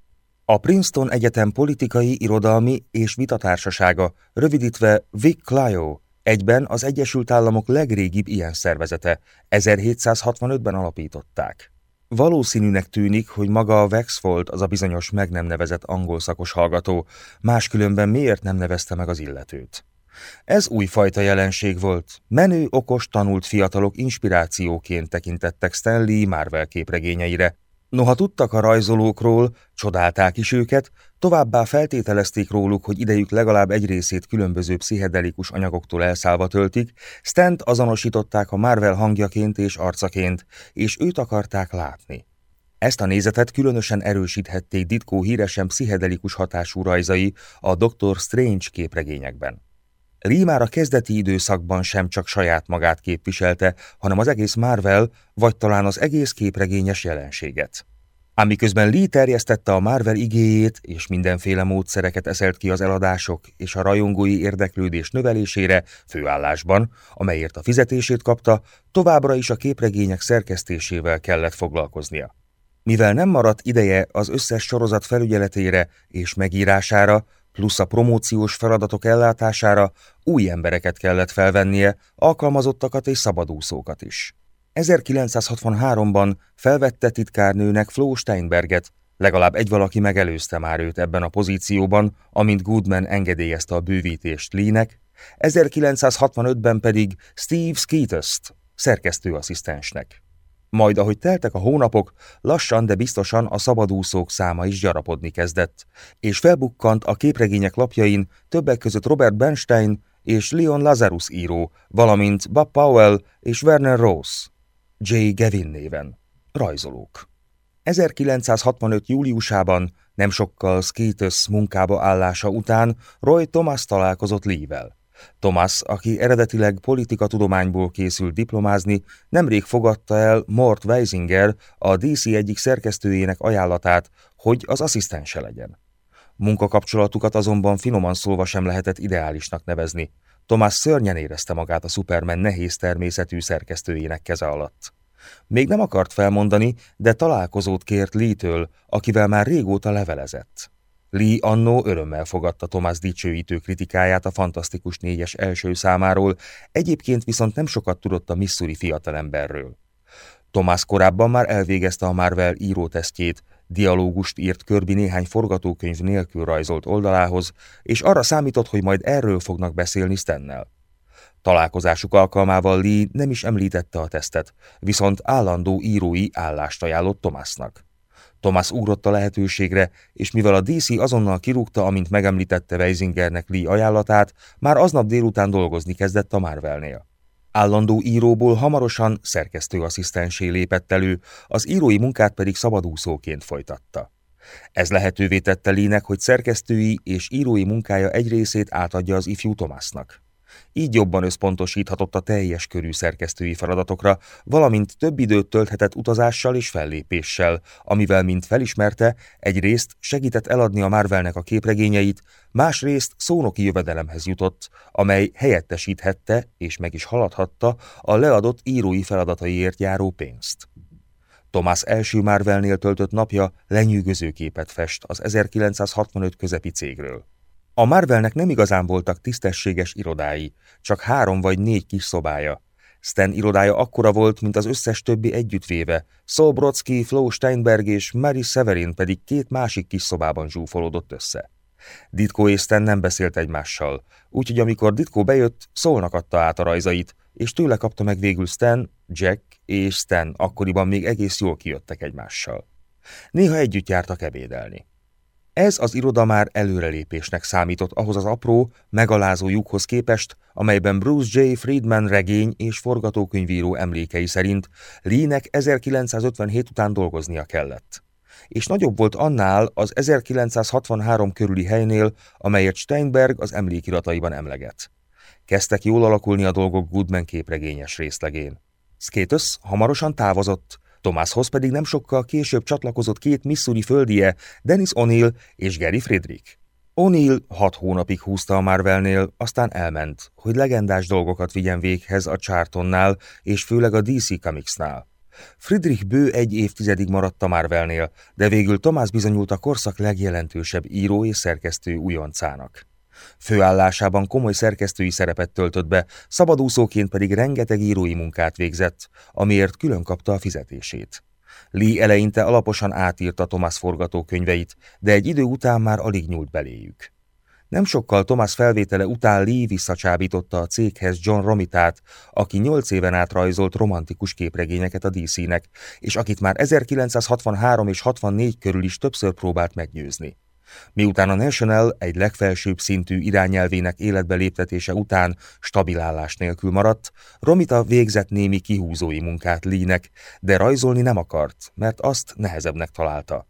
A Princeton Egyetem politikai, irodalmi és vitatársasága, rövidítve Vic Clio, egyben az Egyesült Államok legrégibb ilyen szervezete, 1765-ben alapították. Valószínűnek tűnik, hogy maga a Wexfold az a bizonyos meg nem nevezett angol szakos hallgató, máskülönben miért nem nevezte meg az illetőt. Ez újfajta jelenség volt. Menő, okos, tanult fiatalok inspirációként tekintettek Stanley Marvel képregényeire. Noha tudtak a rajzolókról, csodálták is őket, továbbá feltételezték róluk, hogy idejük legalább egy részét különböző pszichedelikus anyagoktól elszállva töltik, Stent azonosították a Marvel hangjaként és arcaként, és őt akarták látni. Ezt a nézetet különösen erősíthették Ditko híresen pszichedelikus hatású rajzai a Dr. Strange képregényekben. Lee már a kezdeti időszakban sem csak saját magát képviselte, hanem az egész Marvel, vagy talán az egész képregényes jelenséget. Ám miközben Lee terjesztette a Marvel igéjét, és mindenféle módszereket eszelt ki az eladások és a rajongói érdeklődés növelésére főállásban, amelyért a fizetését kapta, továbbra is a képregények szerkesztésével kellett foglalkoznia. Mivel nem maradt ideje az összes sorozat felügyeletére és megírására, plusz a promóciós feladatok ellátására új embereket kellett felvennie, alkalmazottakat és szabadúszókat is. 1963-ban felvette titkárnőnek Flo Steinberget, legalább egy valaki megelőzte már őt ebben a pozícióban, amint Goodman engedélyezte a bővítést Lee-nek, 1965-ben pedig Steve Skeetus-t szerkesztőasszisztensnek. Majd, ahogy teltek a hónapok, lassan, de biztosan a szabadúszók száma is gyarapodni kezdett, és felbukkant a képregények lapjain többek között Robert Bernstein és Leon Lazarus író, valamint Bob Powell és Werner Rose, J. Gavin néven, rajzolók. 1965. júliusában, nem sokkal Skeetus munkába állása után Roy Thomas találkozott Lee-vel. Thomas, aki eredetileg politikatudományból készült diplomázni, nemrég fogadta el Mort Weisinger, a DC egyik szerkesztőjének ajánlatát, hogy az asszisztense legyen. Munkakapcsolatukat azonban finoman szólva sem lehetett ideálisnak nevezni. Thomas szörnyen érezte magát a Superman nehéz természetű szerkesztőjének keze alatt. Még nem akart felmondani, de találkozót kért Lee-től, akivel már régóta levelezett. Lee annó örömmel fogadta Thomas dicsőítő kritikáját a Fantasztikus négyes első számáról, egyébként viszont nem sokat tudott a Missouri fiatalemberről. Thomas korábban már elvégezte a Marvel írótesztjét, dialógust írt Körbi néhány forgatókönyv nélkül rajzolt oldalához, és arra számított, hogy majd erről fognak beszélni Stennel. Találkozásuk alkalmával Lee nem is említette a tesztet, viszont állandó írói állást ajánlott Thomasnak. Thomas ugrott a lehetőségre, és mivel a DC azonnal kirúgta, amint megemlítette Weisingernek Lee ajánlatát, már aznap délután dolgozni kezdett a Marvelnél. Állandó íróból hamarosan szerkesztőasszisztensé lépett elő, az írói munkát pedig szabadúszóként folytatta. Ez lehetővé tette Lee-nek, hogy szerkesztői és írói munkája egy részét átadja az ifjú Thomasnak. Így jobban összpontosíthatott a teljes körű szerkesztői feladatokra, valamint több időt tölthetett utazással és fellépéssel, amivel, mint felismerte, egyrészt segített eladni a Marvelnek a képregényeit, másrészt szónoki jövedelemhez jutott, amely helyettesíthette és meg is haladhatta a leadott írói feladataiért járó pénzt. Thomas első Marvelnél töltött napja lenyűgöző képet fest az 1965 közepi cégről. A Marvelnek nem igazán voltak tisztességes irodái, csak három vagy négy kis szobája. Stan irodája akkora volt, mint az összes többi együttvéve, Saul Brodsky, Flo Steinberg és Mary Severin pedig két másik kis szobában zsúfolódott össze. Ditko és Stan nem beszélt egymással, úgyhogy amikor Ditko bejött, szólnak adta át a rajzait, és tőle kapta meg végül Stan, Jack és Stan akkoriban még egész jól kijöttek egymással. Néha együtt jártak ebédelni. Ez az iroda már előrelépésnek számított ahhoz az apró, megalázó lyukhoz képest, amelyben Bruce J. Friedman regény és forgatókönyvíró emlékei szerint Lee-nek 1957 után dolgoznia kellett. és nagyobb volt annál az 1963 körüli helynél, amelyet Steinberg az emlékirataiban emleget. Kezdtek jól alakulni a dolgok Goodman képregényes részlegén. Skatus hamarosan távozott, Thomashoz pedig nem sokkal később csatlakozott két Missouri földie, Dennis O'Neill és Gary Friedrich. O'Neill hat hónapig húzta a Marvelnél, aztán elment, hogy legendás dolgokat vigyen véghez a Chartonnál és főleg a DC Comicsnál. Friedrich bő egy évtizedig maradt a Marvelnél, de végül Thomas bizonyult a korszak legjelentősebb író és szerkesztő újoncának. Főállásában komoly szerkesztői szerepet töltött be, szabadúszóként pedig rengeteg írói munkát végzett, amiért külön kapta a fizetését. Lee eleinte alaposan átírta Thomas forgatókönyveit, de egy idő után már alig nyúlt beléjük. Nem sokkal Thomas felvétele után Lee visszacsábította a céghez John Romitát, aki nyolc éven át rajzolt romantikus képregényeket a DC-nek, és akit már 1963 és 64 körül is többször próbált meggyőzni. Miután a National egy legfelsőbb szintű irányelvének életbe léptetése után stabil állás nélkül maradt, Romita végzett némi kihúzói munkát Lee-nek, de rajzolni nem akart, mert azt nehezebbnek találta.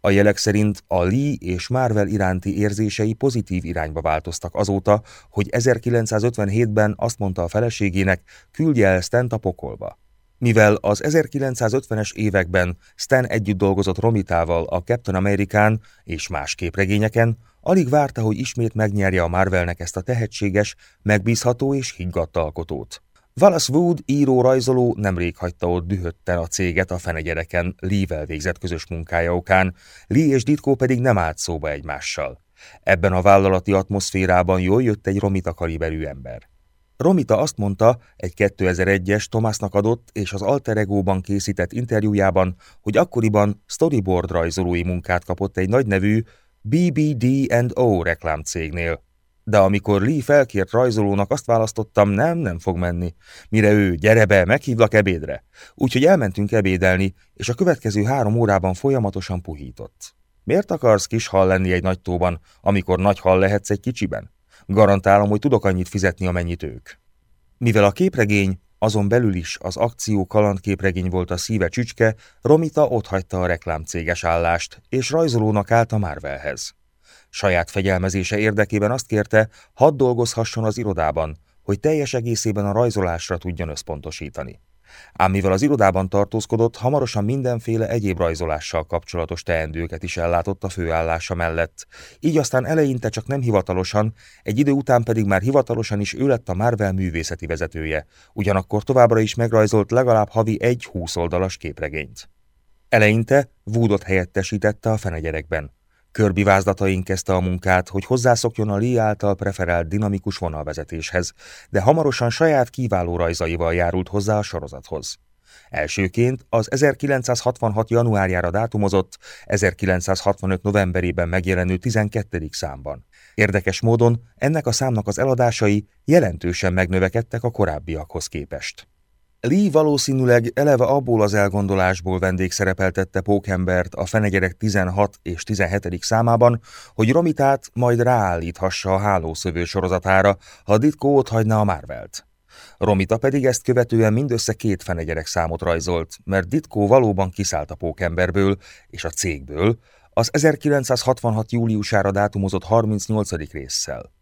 A jelek szerint a Lee és Marvel iránti érzései pozitív irányba változtak azóta, hogy 1957-ben azt mondta a feleségének, küldje el Stent a pokolba. Mivel az 1950-es években Stan együtt dolgozott Romitával a Captain American és más képregényeken, alig várta, hogy ismét megnyerje a Marvelnek ezt a tehetséges, megbízható és higgadt alkotót. Wallace Wood író-rajzoló nemrég hagyta ott dühötten a céget a fenegyereken Lee-vel végzett közös munkája okán, Lee és Ditko pedig nem állt szóba egymással. Ebben a vállalati atmoszférában jól jött egy Romita kaliberű ember. Romita azt mondta, egy 2001-es Thomasnak adott és az Alter Ego-ban készített interjújában, hogy akkoriban storyboard rajzolói munkát kapott egy nagynevű BBD&O reklámcégnél. De amikor Lee felkért rajzolónak, azt választottam, nem, nem fog menni. Mire ő, gyere be, meghívlak ebédre. Úgyhogy elmentünk ebédelni, és a következő három órában folyamatosan puhított. Miért akarsz kis hal lenni egy nagy tóban, amikor nagy hal lehetsz egy kicsiben? Garantálom, hogy tudok annyit fizetni, amennyit ők. Mivel a képregény, azon belül is az akció kalandképregény volt a szíve csücske, Romita otthagyta a reklámcéges állást, és rajzolónak állt a Marvelhez. Saját fegyelmezése érdekében azt kérte, hadd dolgozhasson az irodában, hogy teljes egészében a rajzolásra tudjon összpontosítani. Ám mivel az irodában tartózkodott, hamarosan mindenféle egyéb rajzolással kapcsolatos teendőket is ellátott a főállása mellett, így aztán eleinte csak nem hivatalosan, egy idő után pedig már hivatalosan is ő lett a Marvel művészeti vezetője, ugyanakkor továbbra is megrajzolt legalább havi egy húsz oldalas képregényt. Eleinte Woodot helyettesítette a fenegyerekben. Körbi vázlataink kezdte a munkát, hogy hozzászokjon a Lee által preferált dinamikus vonalvezetéshez, de hamarosan saját kiváló rajzaival járult hozzá a sorozathoz. Elsőként az 1966. januárjára dátumozott, 1965. novemberében megjelenő 12. számban. Érdekes módon ennek a számnak az eladásai jelentősen megnövekedtek a korábbiakhoz képest. Lee valószínűleg eleve abból az elgondolásból vendégszerepeltette Pókembert a Fenegyerek 16 és 17. számában, hogy Romitát majd ráállíthassa a hálószövő sorozatára, ha Ditko ott hagyna a Marvelt. Romita pedig ezt követően mindössze két fenegyerek számot rajzolt, mert Ditko valóban kiszállt a Pókemberből és a cégből az 1966. júliusára dátumozott 38. résszel.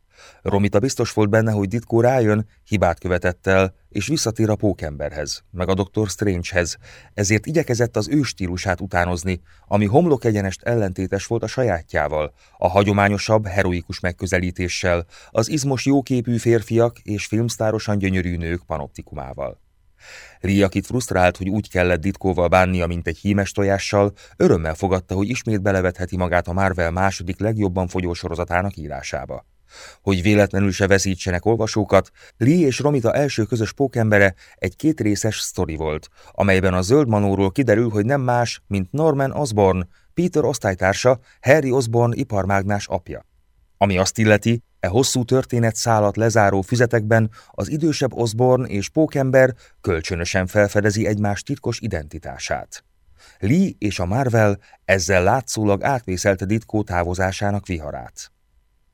Romita biztos volt benne, hogy Ditko rájön, hibát követett el, és visszatér a pókemberhez, meg a Dr. Strangehez, ezért igyekezett az ő stílusát utánozni, ami homlok egyenest ellentétes volt a sajátjával, a hagyományosabb, heroikus megközelítéssel, az izmos jóképű férfiak és filmsztárosan gyönyörű nők panoptikumával. Lee, akit frusztrált, hogy úgy kellett Ditkóval bánnia, mint egy hímes tojással, örömmel fogadta, hogy ismét belevetheti magát a Marvel második legjobban fogyó sorozatának írásába. Hogy véletlenül se veszítsenek olvasókat, Lee és Romita első közös pókembere egy kétrészes sztori volt, amelyben a zöld manóról kiderül, hogy nem más, mint Norman Osborn, Peter osztálytársa, Harry Osborn iparmágnás apja. Ami azt illeti, e hosszú történet szállat lezáró füzetekben az idősebb Osborn és pókember kölcsönösen felfedezi egymás titkos identitását. Lee és a Marvel ezzel látszólag átvészelte Ditko távozásának viharát.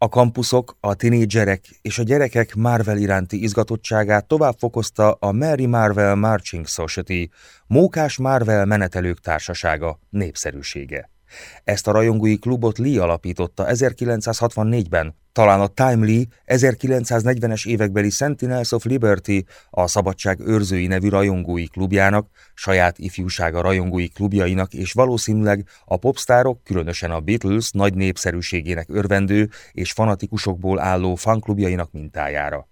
A kampuszok, a tinédzserek és a gyerekek Marvel iránti izgatottságát tovább fokozta a Mary Marvel Marching Society, Mókás Marvel Menetelők Társasága népszerűsége. Ezt a rajongói klubot Lee alapította 1964-ben, talán a Timely 1940-es évekbeli Sentinels of Liberty, a Szabadság őrzői nevű rajongói klubjának, saját ifjúsága rajongói klubjainak és valószínűleg a popstárok, különösen a Beatles nagy népszerűségének örvendő és fanatikusokból álló fanklubjainak mintájára.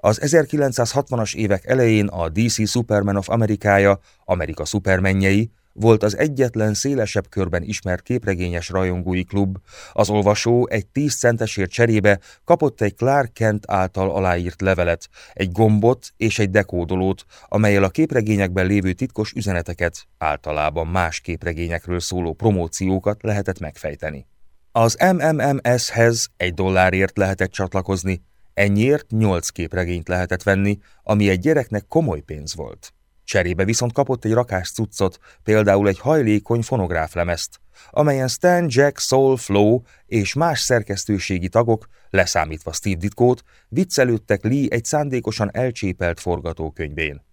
Az 1960-as évek elején a DC Superman of Amerikája, Amerika szupermenjei, volt az egyetlen szélesebb körben ismert képregényes rajongói klub, az olvasó egy 10 centesért cserébe kapott egy Clark Kent által aláírt levelet, egy gombot és egy dekódolót, amelyel a képregényekben lévő titkos üzeneteket, általában más képregényekről szóló promóciókat lehetett megfejteni. Az MMMS-hez egy dollárért lehetett csatlakozni, ennyiért nyolc képregényt lehetett venni, ami egy gyereknek komoly pénz volt. Cserébe viszont kapott egy rakás cuccot, például egy hajlékony fonográflemezt, amelyen Stan, Jack, Soul, Flow és más szerkesztőségi tagok, leszámítva Steve Ditkót, viccelődtek Lee egy szándékosan elcsépelt forgatókönyvén.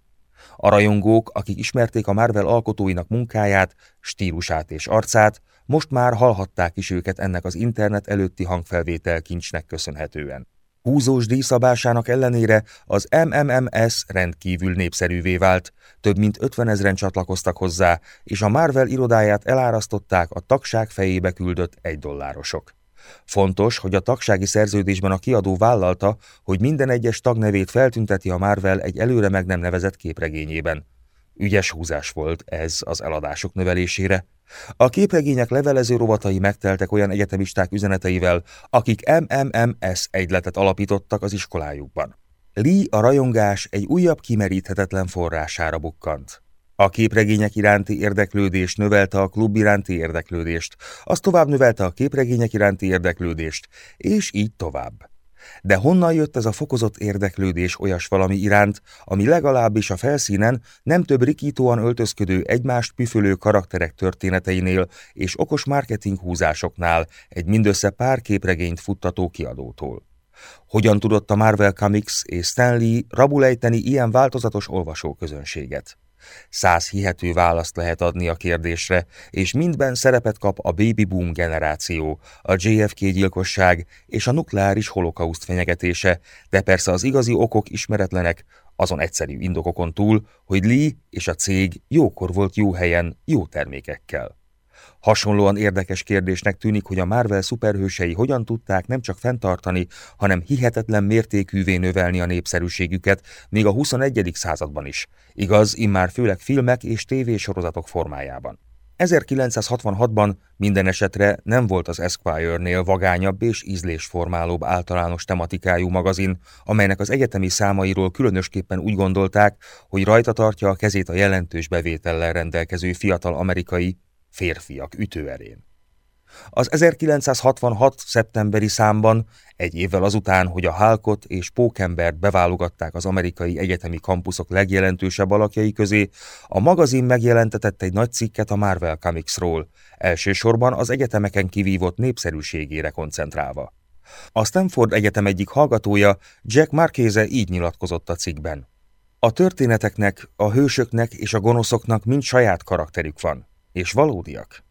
A rajongók, akik ismerték a Marvel alkotóinak munkáját, stílusát és arcát, most már hallhatták is őket ennek az internet előtti hangfelvétel kincsnek köszönhetően. Húzós díjszabásának ellenére az MMMS rendkívül népszerűvé vált, több mint 50 ezeren csatlakoztak hozzá, és a Marvel irodáját elárasztották a tagság fejébe küldött egy dollárosok. Fontos, hogy a tagsági szerződésben a kiadó vállalta, hogy minden egyes tagnevét feltünteti a Marvel egy előre meg nem nevezett képregényében. Ügyes húzás volt ez az eladások növelésére. A képregények levelező rovatai megteltek olyan egyetemisták üzeneteivel, akik MMMS egyletet alapítottak az iskolájukban. Lee a rajongás egy újabb kimeríthetetlen forrására bukkant. A képregények iránti érdeklődés növelte a klub iránti érdeklődést, az tovább növelte a képregények iránti érdeklődést, és így tovább. De honnan jött ez a fokozott érdeklődés olyas valami iránt, ami legalábbis a felszínen nem több rikítóan öltözködő egymást püfölő karakterek történeteinél és okos marketing húzásoknál egy mindössze pár képregényt futtató kiadótól? Hogyan tudott a Marvel Comics és Stanley rabulejteni ilyen változatos olvasóközönséget? Száz hihető választ lehet adni a kérdésre, és mindben szerepet kap a baby boom generáció, a JFK gyilkosság és a nukleáris holokauszt fenyegetése, de persze az igazi okok ismeretlenek, azon egyszerű indokokon túl, hogy Lee és a cég jókor volt jó helyen, jó termékekkel. Hasonlóan érdekes kérdésnek tűnik, hogy a Marvel szuperhősei hogyan tudták nem csak fenntartani, hanem hihetetlen mértékűvé növelni a népszerűségüket, még a 21. században is. Igaz, immár főleg filmek és tévésorozatok formájában. 1966-ban minden esetre nem volt az Esquire-nél vagányabb és ízlésformálóbb általános tematikájú magazin, amelynek az egyetemi számairól különösképpen úgy gondolták, hogy rajta tartja a kezét a jelentős bevétellel rendelkező fiatal amerikai férfiak ütőerén. Az 1966. szeptemberi számban, egy évvel azután, hogy a Halkot és Pókembert beválogatták az amerikai egyetemi kampuszok legjelentősebb alakjai közé, a magazin megjelentetett egy nagy cikket a Marvel Comicsról, elsősorban az egyetemeken kivívott népszerűségére koncentrálva. A Stanford Egyetem egyik hallgatója, Jack Markéze így nyilatkozott a cikkben. A történeteknek, a hősöknek és a gonoszoknak mind saját karakterük van és valódiak.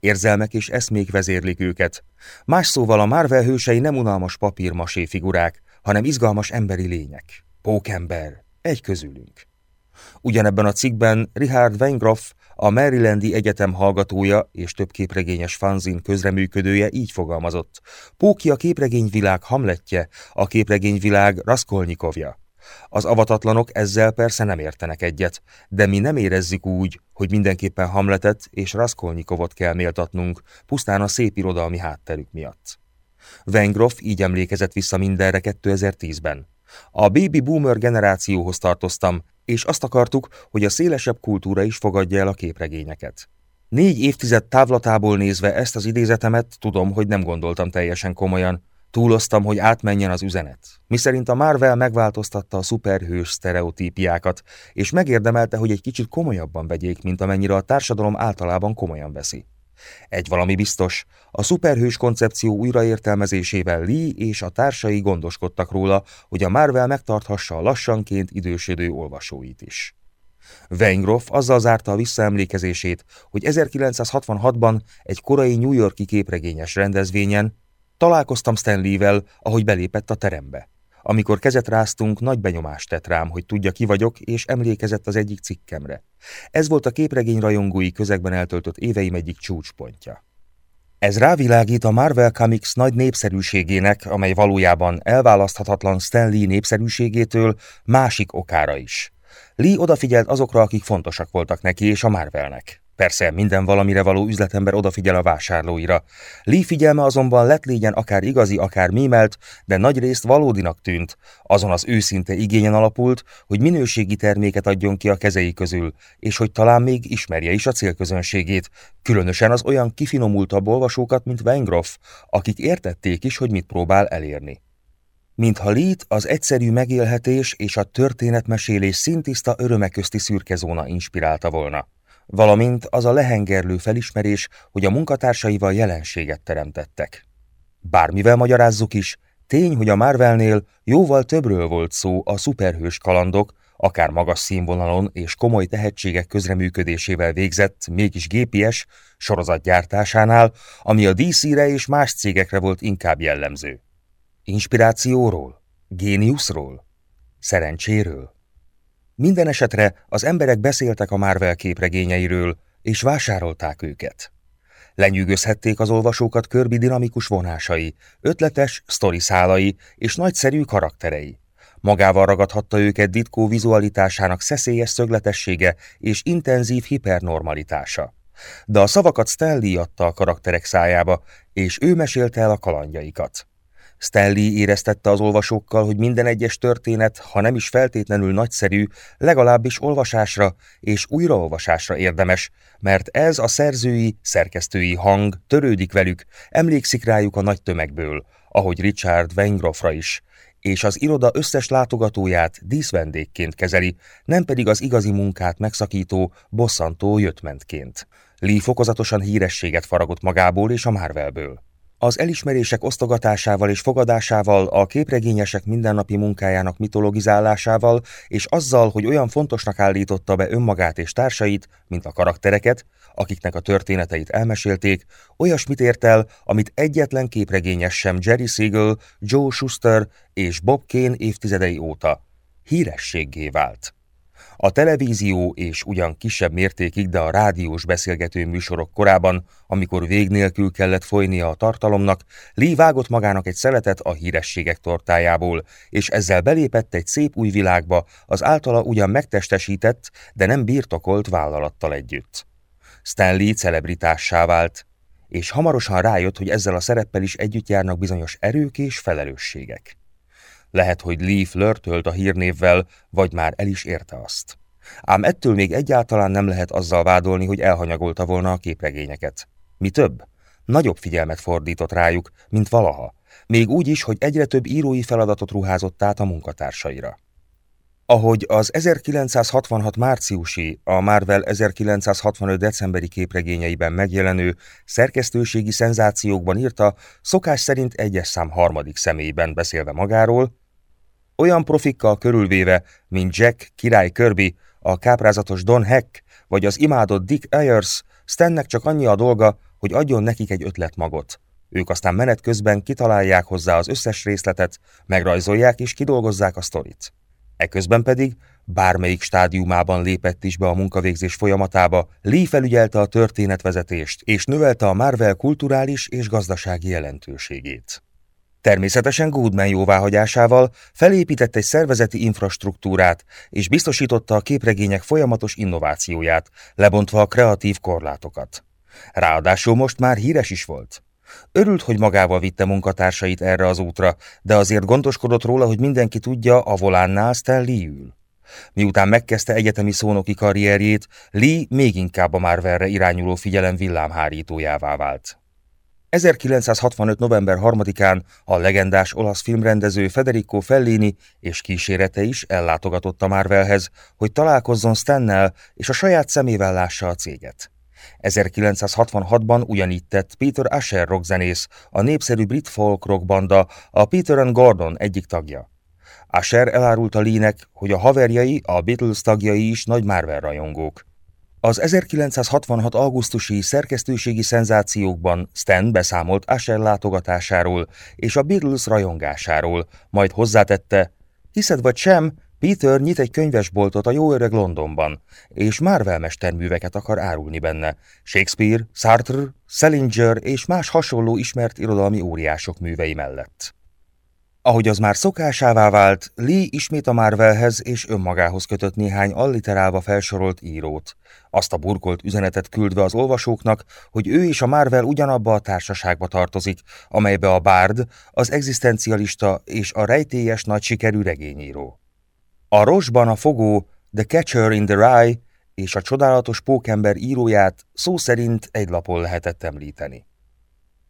Érzelmek és eszmék vezérlik őket. Más szóval a Marvel hősei nem unalmas papírmasé figurák, hanem izgalmas emberi lények. Pókember, egy közülünk. Ugyanebben a cikkben Richard Weingroff, a Marylandi Egyetem hallgatója és több képregényes fanzin közreműködője így fogalmazott. Póki a képregényvilág hamletje, a képregényvilág Raskolnikovja. Az avatatlanok ezzel persze nem értenek egyet, de mi nem érezzük úgy, hogy mindenképpen Hamletet és Raskolnikovot kell méltatnunk, pusztán a szép irodalmi hátterük miatt. Wengroff így emlékezett vissza mindenre 2010-ben. A baby boomer generációhoz tartoztam, és azt akartuk, hogy a szélesebb kultúra is fogadja el a képregényeket. Négy évtized távlatából nézve ezt az idézetemet tudom, hogy nem gondoltam teljesen komolyan, Túloztam, hogy átmenjen az üzenet, miszerint a Marvel megváltoztatta a szuperhős sztereotípiákat, és megérdemelte, hogy egy kicsit komolyabban vegyék, mint amennyire a társadalom általában komolyan veszi. Egy valami biztos, a szuperhős koncepció újraértelmezésével Lee és a társai gondoskodtak róla, hogy a Marvel megtarthassa a lassanként idősödő olvasóit is. Weingroff azzal zárta a visszaemlékezését, hogy 1966-ban egy korai New Yorki képregényes rendezvényen találkoztam Stanley-vel, ahogy belépett a terembe. Amikor kezet ráztunk, nagy benyomást tett rám, hogy tudja ki vagyok, és emlékezett az egyik cikkemre. Ez volt a képregény rajongói közegben eltöltött éveim egyik csúcspontja. Ez rávilágít a Marvel Comics nagy népszerűségének, amely valójában elválaszthatatlan Stanley népszerűségétől másik okára is. Lee odafigyelt azokra, akik fontosak voltak neki és a Marvelnek. Persze minden valamire való üzletember odafigyel a vásárlóira. Lee figyelme azonban lett légyen akár igazi, akár mémelt, de nagyrészt valódinak tűnt. Azon az őszinte igényen alapult, hogy minőségi terméket adjon ki a kezei közül, és hogy talán még ismerje is a célközönségét, különösen az olyan kifinomultabb olvasókat, mint Wengroff, akik értették is, hogy mit próbál elérni. Mintha Lít az egyszerű megélhetés és a történetmesélés szintiszta öröme közti szürkezóna inspirálta volna valamint az a lehengerlő felismerés, hogy a munkatársaival jelenséget teremtettek. Bármivel magyarázzuk is, tény, hogy a Marvelnél jóval többről volt szó a szuperhős kalandok, akár magas színvonalon és komoly tehetségek közreműködésével végzett, mégis gépies sorozatgyártásánál, ami a DC-re és más cégekre volt inkább jellemző. Inspirációról? Géniuszról? Szerencséről? Minden esetre az emberek beszéltek a Marvel képregényeiről, és vásárolták őket. Lenyűgözhették az olvasókat körbi dinamikus vonásai, ötletes szálai és nagyszerű karakterei. Magával ragadhatta őket Ditko vizualitásának szeszélyes szögletessége és intenzív hipernormalitása. De a szavakat Stelli adta a karakterek szájába, és ő mesélte el a kalandjaikat. Stanley éreztette az olvasókkal, hogy minden egyes történet, ha nem is feltétlenül nagyszerű, legalábbis olvasásra és újraolvasásra érdemes, mert ez a szerzői, szerkesztői hang törődik velük, emlékszik rájuk a nagy tömegből, ahogy Richard Weingroffra is, és az iroda összes látogatóját díszvendégként kezeli, nem pedig az igazi munkát megszakító, bosszantó jöttmentként. Lee fokozatosan hírességet faragott magából és a Marvelből. Az elismerések osztogatásával és fogadásával, a képregényesek mindennapi munkájának mitologizálásával, és azzal, hogy olyan fontosnak állította be önmagát és társait, mint a karaktereket, akiknek a történeteit elmesélték, olyasmit ért el, amit egyetlen képregényes sem Jerry Siegel, Joe Schuster és Bob Kane évtizedei óta. Hírességgé vált. A televízió és ugyan kisebb mértékig, de a rádiós beszélgető műsorok korában, amikor vég nélkül kellett folynia a tartalomnak, Lee vágott magának egy szeletet a hírességek tortájából, és ezzel belépett egy szép új világba, az általa ugyan megtestesített, de nem birtokolt vállalattal együtt. Stanley celebritássá vált, és hamarosan rájött, hogy ezzel a szereppel is együtt járnak bizonyos erők és felelősségek. Lehet, hogy Lee flörtölt a hírnévvel, vagy már el is érte azt. Ám ettől még egyáltalán nem lehet azzal vádolni, hogy elhanyagolta volna a képregényeket. Mi több? Nagyobb figyelmet fordított rájuk, mint valaha, még úgy is, hogy egyre több írói feladatot ruházott át a munkatársaira. Ahogy az 1966 márciusi, a Marvel 1965 decemberi képregényeiben megjelenő szerkesztőségi szenzációkban írta, szokás szerint egyes szám harmadik személyben beszélve magáról, olyan profikkal körülvéve, mint Jack, király Kirby, a káprázatos Don Heck vagy az imádott Dick Ayers, Stannek csak annyi a dolga, hogy adjon nekik egy ötletmagot. Ők aztán menet közben kitalálják hozzá az összes részletet, megrajzolják és kidolgozzák a sztorit. Eközben pedig, bármelyik stádiumában lépett is be a munkavégzés folyamatába, Lee felügyelte a történetvezetést és növelte a Marvel kulturális és gazdasági jelentőségét. Természetesen Goodman jóváhagyásával felépített egy szervezeti infrastruktúrát, és biztosította a képregények folyamatos innovációját, lebontva a kreatív korlátokat. Ráadásul most már híres is volt. Örült, hogy magával vitte munkatársait erre az útra, de azért gondoskodott róla, hogy mindenki tudja, a volánnál Stan ül. Miután megkezdte egyetemi szónoki karrierjét, Lee még inkább a Marvelre irányuló figyelem villámhárítójává vált. 1965. november 3-án a legendás olasz filmrendező Federico Fellini és kísérete is ellátogatott a Marvelhez, hogy találkozzon Stennel és a saját szemével lássa a céget. 1966-ban ugyanígy tett Peter Asher rockzenész, a népszerű brit folk rock banda, a Peter and Gordon egyik tagja. Asher elárulta Lee-nek, hogy a haverjai, a Beatles tagjai is nagy Marvel rajongók. Az 1966. augusztusi szerkesztőségi szenzációkban Stan beszámolt Asher látogatásáról és a Beatles rajongásáról, majd hozzátette, hiszed vagy sem, Peter nyit egy könyvesboltot a jó öreg Londonban, és Marvel mesterműveket akar árulni benne. Shakespeare, Sartre, Salinger és más hasonló ismert irodalmi óriások művei mellett. Ahogy az már szokásává vált, Lee ismét a Marvelhez és önmagához kötött néhány alliterálva felsorolt írót. Azt a burkolt üzenetet küldve az olvasóknak, hogy ő és a Marvel ugyanabba a társaságba tartozik, amelybe a Bard, az egzisztencialista és a rejtélyes nagy sikerű regényíró. A Rosban a fogó The Catcher in the Rye és a csodálatos pókember íróját szó szerint egy lapon lehetett említeni.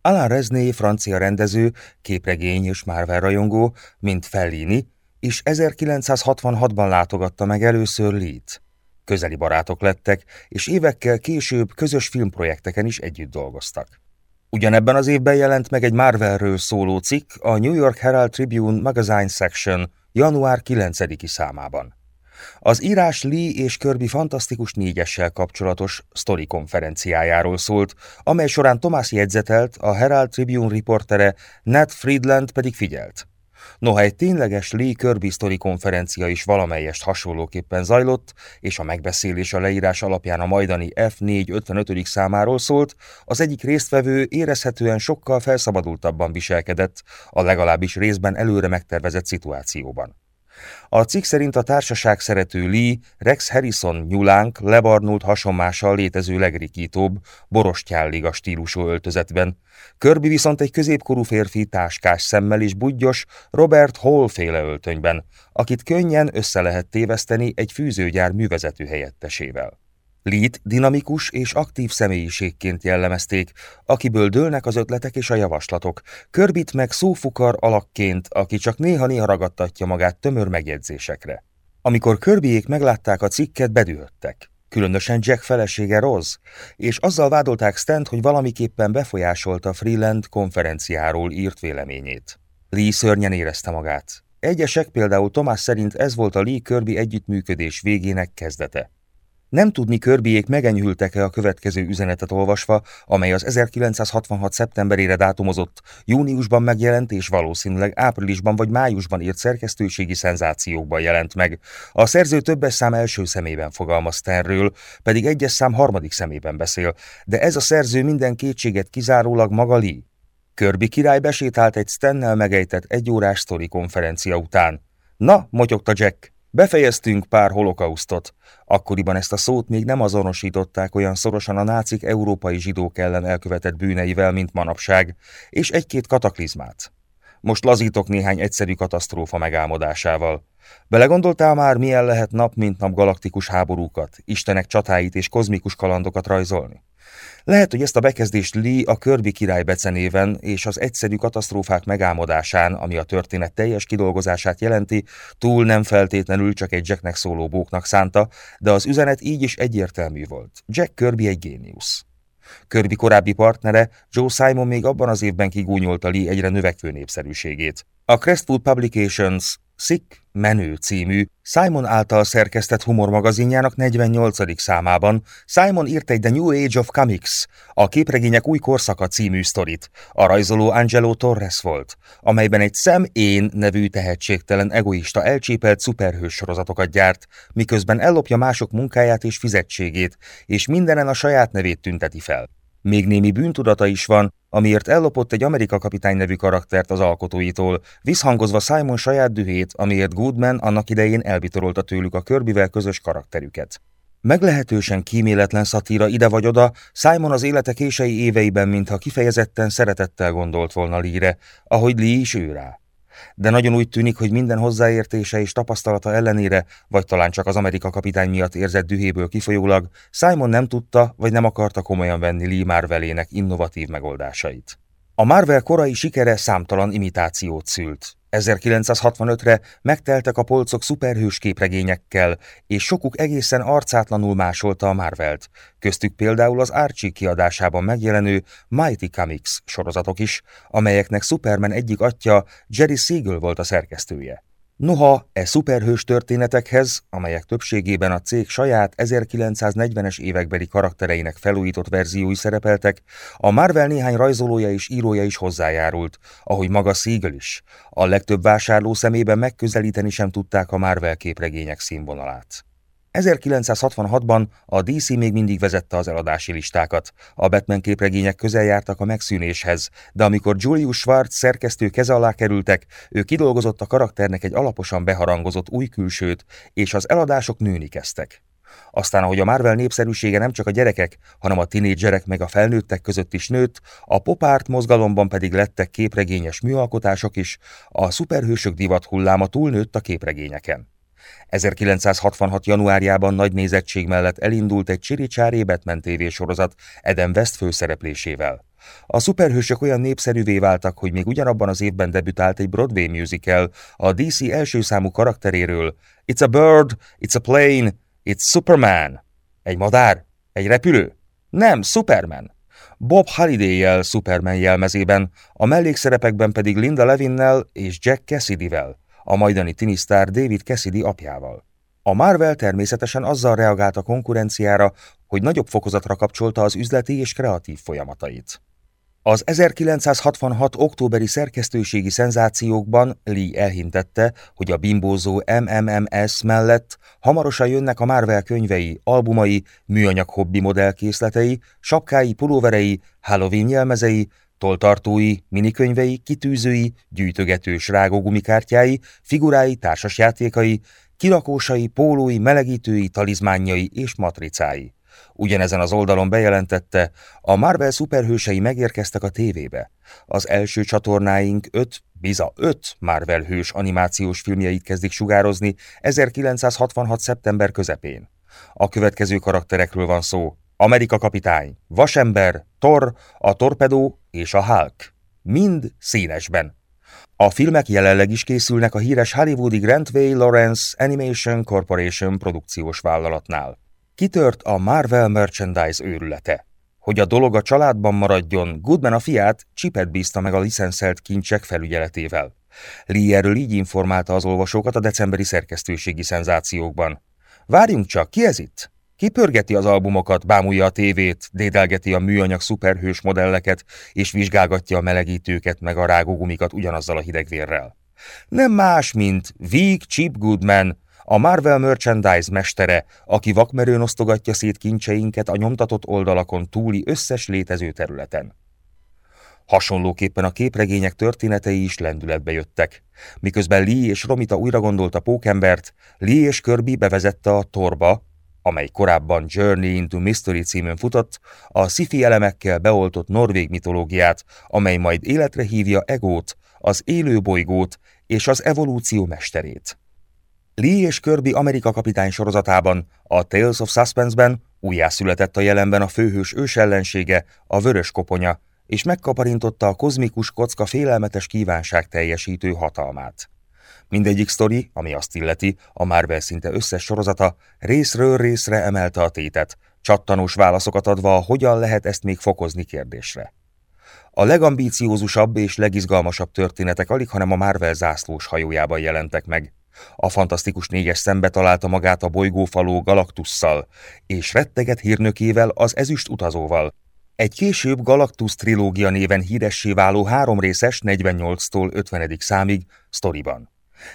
Alain Resné francia rendező, képregény és Marvel rajongó, mint Fellini, és 1966-ban látogatta meg először Lee-t. Közeli barátok lettek, és évekkel később közös filmprojekteken is együtt dolgoztak. Ugyanebben az évben jelent meg egy Marvelről szóló cikk a New York Herald Tribune Magazine Section január 9-i számában. Az írás Lee és Kirby fantasztikus négyessel kapcsolatos sztori konferenciájáról szólt, amely során Thomas jegyzetelt, a Herald Tribune riportere Ned Friedland pedig figyelt. Noha egy tényleges Lee Kirby sztori konferencia is valamelyest hasonlóképpen zajlott, és a megbeszélés a leírás alapján a majdani F455. számáról szólt, az egyik résztvevő érezhetően sokkal felszabadultabban viselkedett, a legalábbis részben előre megtervezett szituációban. A cikk szerint a társaság szerető Lee Rex Harrison nyulánk, lebarnult hasonmással létező legrikítóbb, borostyálliga stílusú öltözetben. Kirby viszont egy középkorú férfi táskás szemmel és budgyos Robert Hall féle öltönyben, akit könnyen össze lehet téveszteni egy fűzőgyár művezető helyettesével. Lít dinamikus és aktív személyiségként jellemezték, akiből dőlnek az ötletek és a javaslatok, körbit meg szófukar alakként, aki csak néha-néha ragadtatja magát tömör megjegyzésekre. Amikor Körbiék meglátták a cikket, bedühöttek. Különösen Jack felesége Roz, és azzal vádolták Stent, hogy valamiképpen befolyásolta Freeland konferenciáról írt véleményét. Lee szörnyen érezte magát. Egyesek például Tomás szerint ez volt a Lee-Kirby együttműködés végének kezdete. Nem tudni Körbiék megenyhültek-e a következő üzenetet olvasva, amely az 1966. szeptemberére dátumozott, júniusban megjelent és valószínűleg áprilisban vagy májusban írt szerkesztőségi szenzációkban jelent meg. A szerző többes szám első szemében fogalmazta erről, pedig egyes szám harmadik szemében beszél, de ez a szerző minden kétséget kizárólag maga Lee. Körbi király besétált egy Stennel megejtett egyórás sztori konferencia után. Na, motyogta Jack, Befejeztünk pár holokausztot. Akkoriban ezt a szót még nem azonosították olyan szorosan a nácik európai zsidók ellen elkövetett bűneivel, mint manapság, és egy-két kataklizmát. Most lazítok néhány egyszerű katasztrófa megálmodásával. Belegondoltál már, milyen lehet nap mint nap galaktikus háborúkat, istenek csatáit és kozmikus kalandokat rajzolni? Lehet, hogy ezt a bekezdést Lee a Kirby király becenéven és az egyszerű katasztrófák megálmodásán, ami a történet teljes kidolgozását jelenti, túl nem feltétlenül csak egy Jacknek szóló bóknak szánta, de az üzenet így is egyértelmű volt. Jack Kirby egy géniusz. Kirby korábbi partnere, Joe Simon még abban az évben kigúnyolta Lee egyre növekvő népszerűségét. A Crestwood Publications Sick Menő című Simon által szerkesztett humormagazinjának 48. számában Simon írt egy The New Age of Comics, a képregények új korszaka című sztorit. A rajzoló Angelo Torres volt, amelyben egy szem én nevű tehetségtelen egoista elcsépelt szuperhős sorozatokat gyárt, miközben ellopja mások munkáját és fizetségét, és mindenen a saját nevét tünteti fel. Még némi bűntudata is van, amiért ellopott egy Amerika kapitány nevű karaktert az alkotóitól, visszhangozva Simon saját dühét, amiért Goodman annak idején elbitorolta tőlük a körbivel közös karakterüket. Meglehetősen kíméletlen szatíra ide vagy oda, Simon az élete kései éveiben mintha kifejezetten szeretettel gondolt volna Lee-re, ahogy Lee is ő rá de nagyon úgy tűnik, hogy minden hozzáértése és tapasztalata ellenére, vagy talán csak az Amerika kapitány miatt érzett dühéből kifolyólag, Simon nem tudta, vagy nem akarta komolyan venni Lee Marvelének innovatív megoldásait. A Marvel korai sikere számtalan imitációt szült. 1965-re megteltek a polcok szuperhős képregényekkel, és sokuk egészen arcátlanul másolta a Marvelt, köztük például az Archie kiadásában megjelenő Mighty Comics sorozatok is, amelyeknek Superman egyik atya Jerry Siegel volt a szerkesztője. Noha e szuperhős történetekhez, amelyek többségében a cég saját 1940-es évekbeli karaktereinek felújított verziói szerepeltek, a Marvel néhány rajzolója és írója is hozzájárult, ahogy maga Siegel is. A legtöbb vásárló szemében megközelíteni sem tudták a Marvel képregények színvonalát. 1966-ban a DC még mindig vezette az eladási listákat. A Batman képregények közel jártak a megszűnéshez, de amikor Julius Schwartz szerkesztő keze alá kerültek, ő kidolgozott a karakternek egy alaposan beharangozott új külsőt, és az eladások nőni kezdtek. Aztán, ahogy a Marvel népszerűsége nem csak a gyerekek, hanem a tinédzserek meg a felnőttek között is nőtt, a popárt mozgalomban pedig lettek képregényes műalkotások is, a szuperhősök divat hulláma túlnőtt a képregényeken. 1966. januárjában nagy nézettség mellett elindult egy Csiricsáré Batman TV sorozat Adam West főszereplésével. A szuperhősök olyan népszerűvé váltak, hogy még ugyanabban az évben debütált egy Broadway musical a DC első számú karakteréről. It's a bird, it's a plane, it's Superman. Egy madár? Egy repülő? Nem, Superman. Bob Halliday-jel Superman jelmezében, a mellékszerepekben pedig Linda Levinnel és Jack Cassidy-vel a majdani tinisztár David Cassidy apjával. A Marvel természetesen azzal reagált a konkurenciára, hogy nagyobb fokozatra kapcsolta az üzleti és kreatív folyamatait. Az 1966. októberi szerkesztőségi szenzációkban Lee elhintette, hogy a bimbózó MMMS mellett hamarosan jönnek a Marvel könyvei, albumai, műanyag hobbi modellkészletei, sapkái, pulóverei, Halloween jelmezei, Toltartói, minikönyvei, kitűzői, gyűjtögetős rágógumikártyái, figurái, társasjátékai, kirakósai, pólói, melegítői, talizmánjai és matricái. Ugyanezen az oldalon bejelentette, a Marvel szuperhősei megérkeztek a tévébe. Az első csatornáink öt, biza öt Marvel hős animációs filmjeit kezdik sugározni 1966. szeptember közepén. A következő karakterekről van szó. Amerika kapitány, Vasember, Thor, a Torpedó és a Hulk. Mind színesben. A filmek jelenleg is készülnek a híres hollywoodi Grant Way Lawrence Animation Corporation produkciós vállalatnál. Kitört a Marvel Merchandise őrülete. Hogy a dolog a családban maradjon, Goodman a fiát Chipet bízta meg a licenszelt kincsek felügyeletével. Lee erről így informálta az olvasókat a decemberi szerkesztőségi szenzációkban. Várjunk csak, ki ez itt? Kipörgeti az albumokat, bámulja a tévét, dédelgeti a műanyag szuperhős modelleket, és vizsgálgatja a melegítőket meg a rágógumikat ugyanazzal a hidegvérrel. Nem más, mint Week Chip Goodman, a Marvel Merchandise mestere, aki vakmerőn osztogatja szét kincseinket a nyomtatott oldalakon túli összes létező területen. Hasonlóképpen a képregények történetei is lendületbe jöttek. Miközben Lee és Romita újra gondolta Pókembert, Lee és Kirby bevezette a torba, amely korábban Journey into Mystery címön futott, a sci elemekkel beoltott norvég mitológiát, amely majd életre hívja Egót, az élő bolygót és az evolúció mesterét. Lee és Kirby Amerika kapitány sorozatában, a Tales of Suspense-ben újjászületett a jelenben a főhős ősellensége, a vörös koponya, és megkaparintotta a kozmikus kocka félelmetes kívánság teljesítő hatalmát. Mindegyik sztori, ami azt illeti, a Marvel szinte összes sorozata, részről részre emelte a tétet, csattanós válaszokat adva hogyan lehet ezt még fokozni kérdésre. A legambíciózusabb és legizgalmasabb történetek alig, hanem a Marvel zászlós hajójában jelentek meg. A fantasztikus négyes szembe találta magát a bolygófaló Galactusszal, és retteget hírnökével az ezüst utazóval. Egy később Galactus trilógia néven híressé váló háromrészes 48-tól 50. számig sztoriban.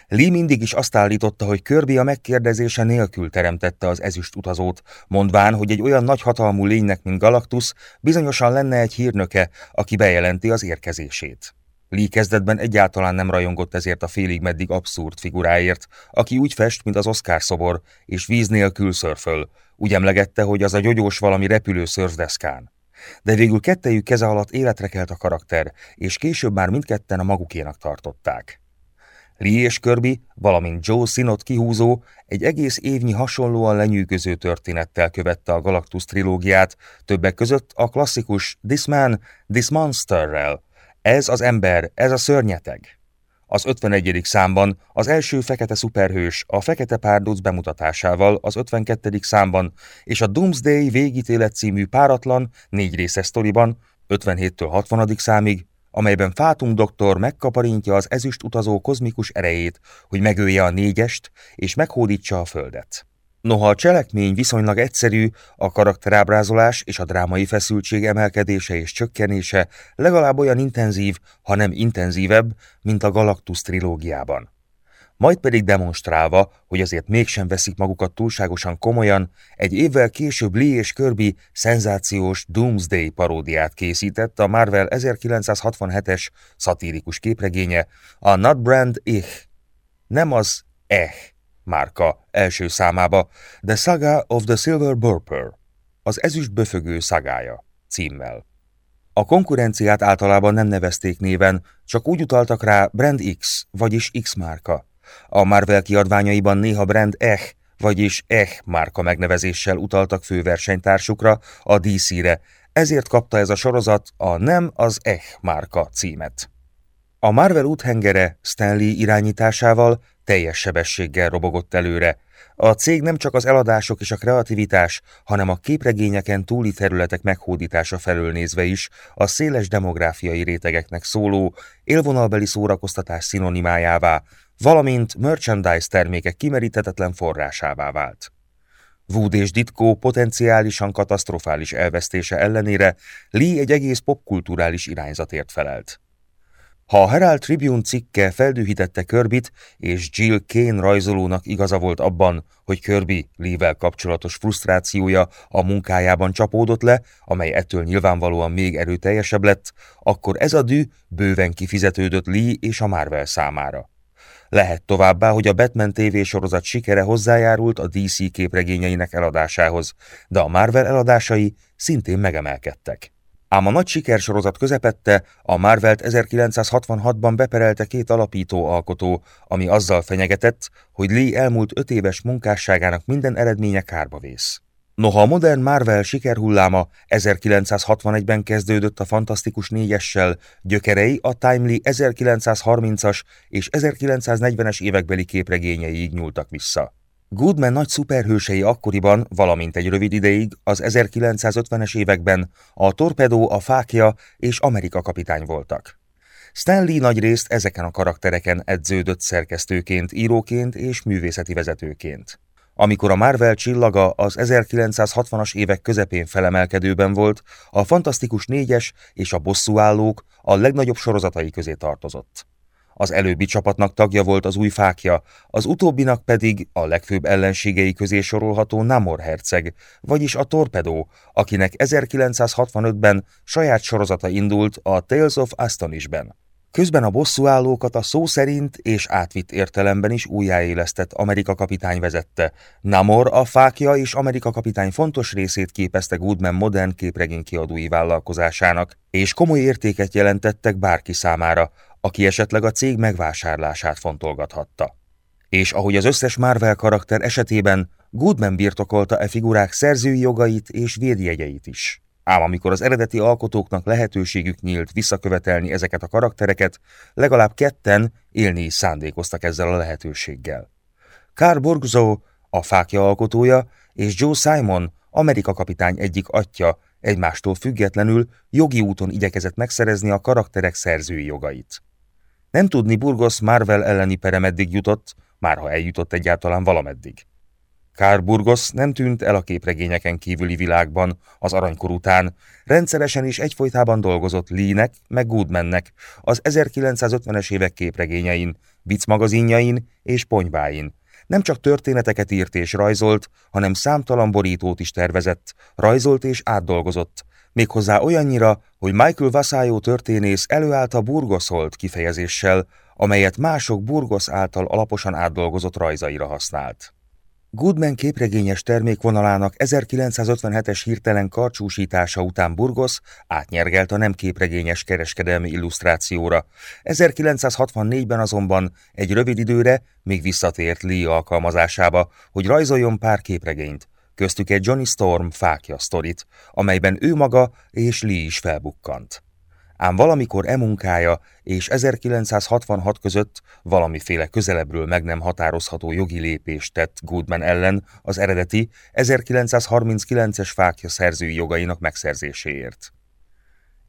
Lee mindig is azt állította, hogy Kirby a megkérdezése nélkül teremtette az ezüst utazót, mondván, hogy egy olyan nagyhatalmú lénynek, mint Galactus, bizonyosan lenne egy hírnöke, aki bejelenti az érkezését. Lee kezdetben egyáltalán nem rajongott ezért a félig meddig abszurd figuráért, aki úgy fest, mint az Oscar szobor, és víz nélkül szörföl. Úgy emlegette, hogy az a gyogyós valami repülő szörfdeszkán. De végül kettejük keze alatt életre kelt a karakter, és később már mindketten a magukénak tartották. Lee és Kirby, valamint Joe Sinot kihúzó, egy egész évnyi hasonlóan lenyűgöző történettel követte a Galactus trilógiát, többek között a klasszikus This Man, This Monsterrel. Ez az ember, ez a szörnyeteg. Az 51. számban az első fekete szuperhős a fekete párduc bemutatásával az 52. számban és a Doomsday végítélet című páratlan, négy részes sztoriban 57-től 60. számig, amelyben Fátum doktor megkaparintja az ezüst utazó kozmikus erejét, hogy megölje a négyest és meghódítsa a földet. Noha a cselekmény viszonylag egyszerű, a karakterábrázolás és a drámai feszültség emelkedése és csökkenése legalább olyan intenzív, ha nem intenzívebb, mint a Galactus trilógiában. Majd pedig demonstrálva, hogy azért mégsem veszik magukat túlságosan komolyan, egy évvel később Lee és Kirby szenzációs Doomsday paródiát készített a Marvel 1967-es szatírikus képregénye, a Not Brand Ich, nem az Eh márka első számába The Saga of the Silver Burper, az ezüst böfögő szagája címmel. A konkurenciát általában nem nevezték néven, csak úgy utaltak rá Brand X, vagyis X márka. A Marvel kiadványaiban néha Brand Eh, vagyis Eh márka megnevezéssel utaltak fő versenytársukra, a DC-re, ezért kapta ez a sorozat a Nem az Eh márka címet. A Marvel úthengere Stanley irányításával teljes sebességgel robogott előre. A cég nem csak az eladások és a kreativitás, hanem a képregényeken túli területek meghódítása felől nézve is a széles demográfiai rétegeknek szóló, élvonalbeli szórakoztatás szinonimájává, valamint merchandise termékek kimeríthetetlen forrásává vált. Wood és Ditko potenciálisan katasztrofális elvesztése ellenére Lee egy egész popkulturális irányzatért felelt. Ha a Herald Tribune cikke feldühítette Körbit, és Jill Kane rajzolónak igaza volt abban, hogy Kirby Lee-vel kapcsolatos frusztrációja a munkájában csapódott le, amely ettől nyilvánvalóan még erőteljesebb lett, akkor ez a dű bőven kifizetődött Lee és a Marvel számára. Lehet továbbá, hogy a Batman TV sorozat sikere hozzájárult a DC képregényeinek eladásához, de a Marvel eladásai szintén megemelkedtek. Ám a nagy sikersorozat közepette a Marvelt 1966-ban beperelte két alapító alkotó, ami azzal fenyegetett, hogy Lee elmúlt öt éves munkásságának minden eredménye kárba vész. Noha a modern Marvel sikerhulláma 1961-ben kezdődött a Fantasztikus négyessel, gyökerei a Timely 1930-as és 1940-es évekbeli képregényeiig nyúltak vissza. Goodman nagy szuperhősei akkoriban, valamint egy rövid ideig, az 1950-es években a Torpedó, a Fákja és Amerika kapitány voltak. Stanley nagy részt ezeken a karaktereken edződött szerkesztőként, íróként és művészeti vezetőként. Amikor a Marvel csillaga az 1960-as évek közepén felemelkedőben volt, a Fantasztikus négyes és a Bosszúállók a legnagyobb sorozatai közé tartozott. Az előbbi csapatnak tagja volt az új fákja, az utóbbinak pedig a legfőbb ellenségei közé sorolható Namor herceg, vagyis a Torpedó, akinek 1965-ben saját sorozata indult a Tales of Astonishben. Közben a bosszúállókat a szó szerint és átvitt értelemben is újjáélesztett Amerika kapitány vezette. Namor a fákja és Amerika kapitány fontos részét képezte Goodman modern képregény kiadói vállalkozásának, és komoly értéket jelentettek bárki számára, aki esetleg a cég megvásárlását fontolgathatta. És ahogy az összes Marvel karakter esetében, Goodman birtokolta e figurák szerzői jogait és védjegyeit is. Ám amikor az eredeti alkotóknak lehetőségük nyílt visszakövetelni ezeket a karaktereket, legalább ketten élni is szándékoztak ezzel a lehetőséggel. Carl Burgzó, a fákja alkotója, és Joe Simon, Amerika kapitány egyik atya, egymástól függetlenül jogi úton igyekezett megszerezni a karakterek szerzői jogait. Nem tudni Burgos Marvel elleni pere meddig jutott, már ha eljutott egyáltalán valameddig. Kár Burgos nem tűnt el a képregényeken kívüli világban az aranykor után, rendszeresen és egyfolytában dolgozott Lee-nek, meg Goodmannek az 1950-es évek képregényein, vicc magazinjain és ponyváin. Nem csak történeteket írt és rajzolt, hanem számtalan borítót is tervezett, rajzolt és átdolgozott, méghozzá olyannyira, hogy Michael Vasájó történész előállt a burgoszolt kifejezéssel, amelyet mások Burgos által alaposan átdolgozott rajzaira használt. Goodman képregényes termékvonalának 1957-es hirtelen karcsúsítása után Burgos átnyergelt a nem képregényes kereskedelmi illusztrációra. 1964-ben azonban egy rövid időre még visszatért Lee alkalmazásába, hogy rajzoljon pár képregényt, köztük egy Johnny Storm fákja sztorit, amelyben ő maga és Lee is felbukkant. Ám valamikor e munkája és 1966 között valamiféle közelebbről meg nem határozható jogi lépést tett Goodman ellen az eredeti 1939-es fákja szerzői jogainak megszerzéséért.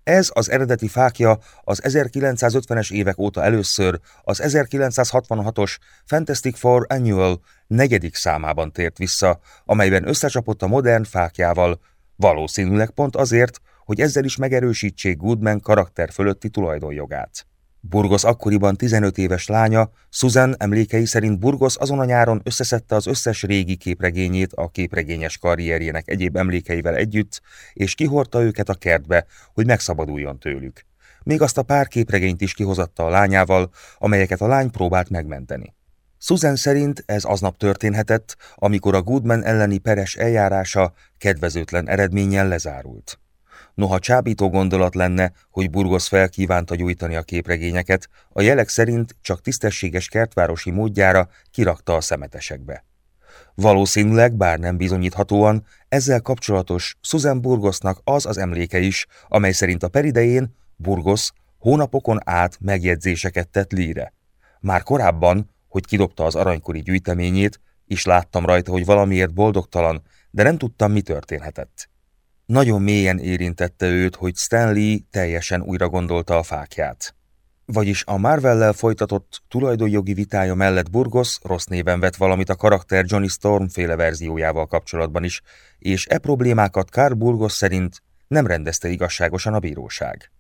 Ez az eredeti fákja az 1950-es évek óta először az 1966-os Fantastic Four Annual negyedik számában tért vissza, amelyben összecsapott a modern fákjával, valószínűleg pont azért, hogy ezzel is megerősítsék Goodman karakter fölötti tulajdonjogát. Burgos akkoriban 15 éves lánya, Susan emlékei szerint Burgos azon a nyáron összeszedte az összes régi képregényét a képregényes karrierjének egyéb emlékeivel együtt, és kihordta őket a kertbe, hogy megszabaduljon tőlük. Még azt a pár képregényt is kihozatta a lányával, amelyeket a lány próbált megmenteni. Susan szerint ez aznap történhetett, amikor a Goodman elleni peres eljárása kedvezőtlen eredménnyel lezárult. Noha csábító gondolat lenne, hogy Burgos felkívánta gyújtani a képregényeket, a jelek szerint csak tisztességes kertvárosi módjára kirakta a szemetesekbe. Valószínűleg, bár nem bizonyíthatóan, ezzel kapcsolatos Susan Burgosnak az az emléke is, amely szerint a peridején Burgos hónapokon át megjegyzéseket tett Líre. Már korábban, hogy kidobta az aranykori gyűjteményét, és láttam rajta, hogy valamiért boldogtalan, de nem tudtam, mi történhetett. Nagyon mélyen érintette őt, hogy Stanley teljesen újra gondolta a fákját. Vagyis a Marvellel folytatott tulajdonjogi vitája mellett Burgos rossz néven vett valamit a karakter Johnny Storm féle verziójával kapcsolatban is, és e problémákat Carl Burgos szerint nem rendezte igazságosan a bíróság.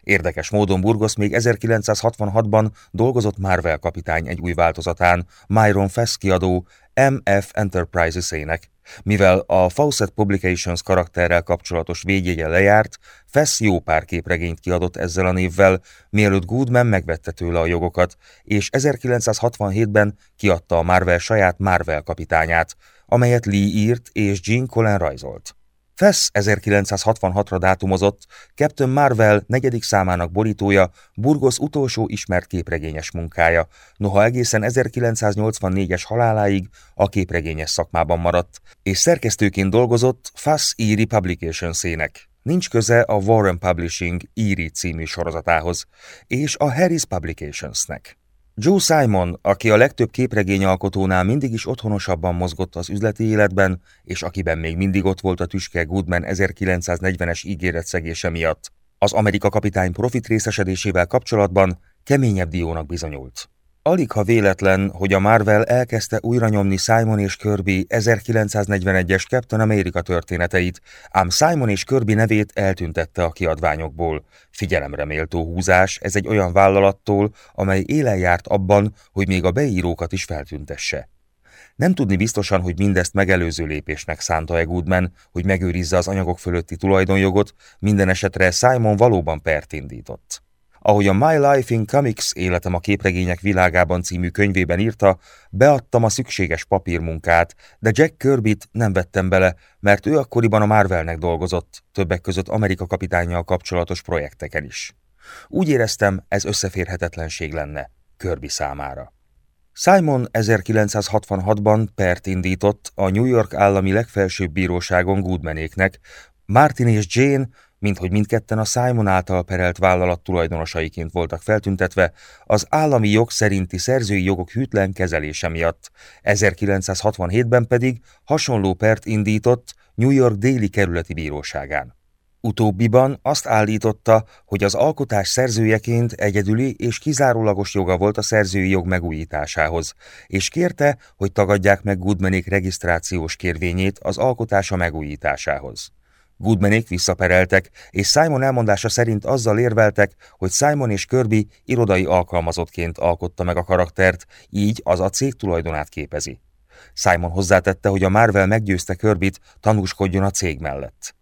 Érdekes módon Burgos még 1966-ban dolgozott Marvel kapitány egy új változatán, Myron Fess kiadó MF Enterprises-ének, mivel a Fawcett Publications karakterrel kapcsolatos védjegye lejárt, Fess jó pár képregényt kiadott ezzel a névvel, mielőtt Goodman megvette tőle a jogokat, és 1967-ben kiadta a Marvel saját Marvel kapitányát, amelyet Lee írt és Gene Colan rajzolt. Fess 1966-ra dátumozott, Captain Marvel negyedik számának borítója Burgos utolsó ismert képregényes munkája, noha egészen 1984-es haláláig a képregényes szakmában maradt, és szerkesztőként dolgozott Fass Erie Publications-ének. Nincs köze a Warren Publishing Erie című sorozatához, és a Harris Publications-nek. Joe Simon, aki a legtöbb képregényalkotónál mindig is otthonosabban mozgott az üzleti életben, és akiben még mindig ott volt a tüske Goodman 1940-es ígéretszegése miatt, az Amerika kapitány profit részesedésével kapcsolatban keményebb diónak bizonyult. Alig ha véletlen, hogy a Marvel elkezdte újra nyomni Simon és Kirby 1941-es Captain America történeteit, ám Simon és Kirby nevét eltüntette a kiadványokból. Figyelemre méltó húzás, ez egy olyan vállalattól, amely élen járt abban, hogy még a beírókat is feltüntesse. Nem tudni biztosan, hogy mindezt megelőző lépésnek szánta-e Goodman, hogy megőrizze az anyagok fölötti tulajdonjogot, minden esetre Simon valóban pert indított. Ahogy a My Life in Comics életem a képregények világában című könyvében írta, beadtam a szükséges papírmunkát, de Jack Kirbyt nem vettem bele, mert ő akkoriban a Marvelnek dolgozott, többek között Amerika kapitányjal kapcsolatos projekteken is. Úgy éreztem, ez összeférhetetlenség lenne Kirby számára. Simon 1966-ban pert indított a New York állami legfelsőbb bíróságon Goodmanéknek, Martin és Jane mint hogy mindketten a Simon által perelt vállalat tulajdonosaiként voltak feltüntetve, az állami jog szerinti szerzői jogok hűtlen kezelése miatt. 1967-ben pedig hasonló pert indított New York déli kerületi bíróságán. Utóbbiban azt állította, hogy az alkotás szerzőjeként egyedüli és kizárólagos joga volt a szerzői jog megújításához, és kérte, hogy tagadják meg Goodmanék regisztrációs kérvényét az alkotása megújításához. Goodmanék visszapereltek, és Simon elmondása szerint azzal érveltek, hogy Simon és Kirby irodai alkalmazottként alkotta meg a karaktert, így az a cég tulajdonát képezi. Simon hozzátette, hogy a Marvel meggyőzte Kirbyt, tanúskodjon a cég mellett.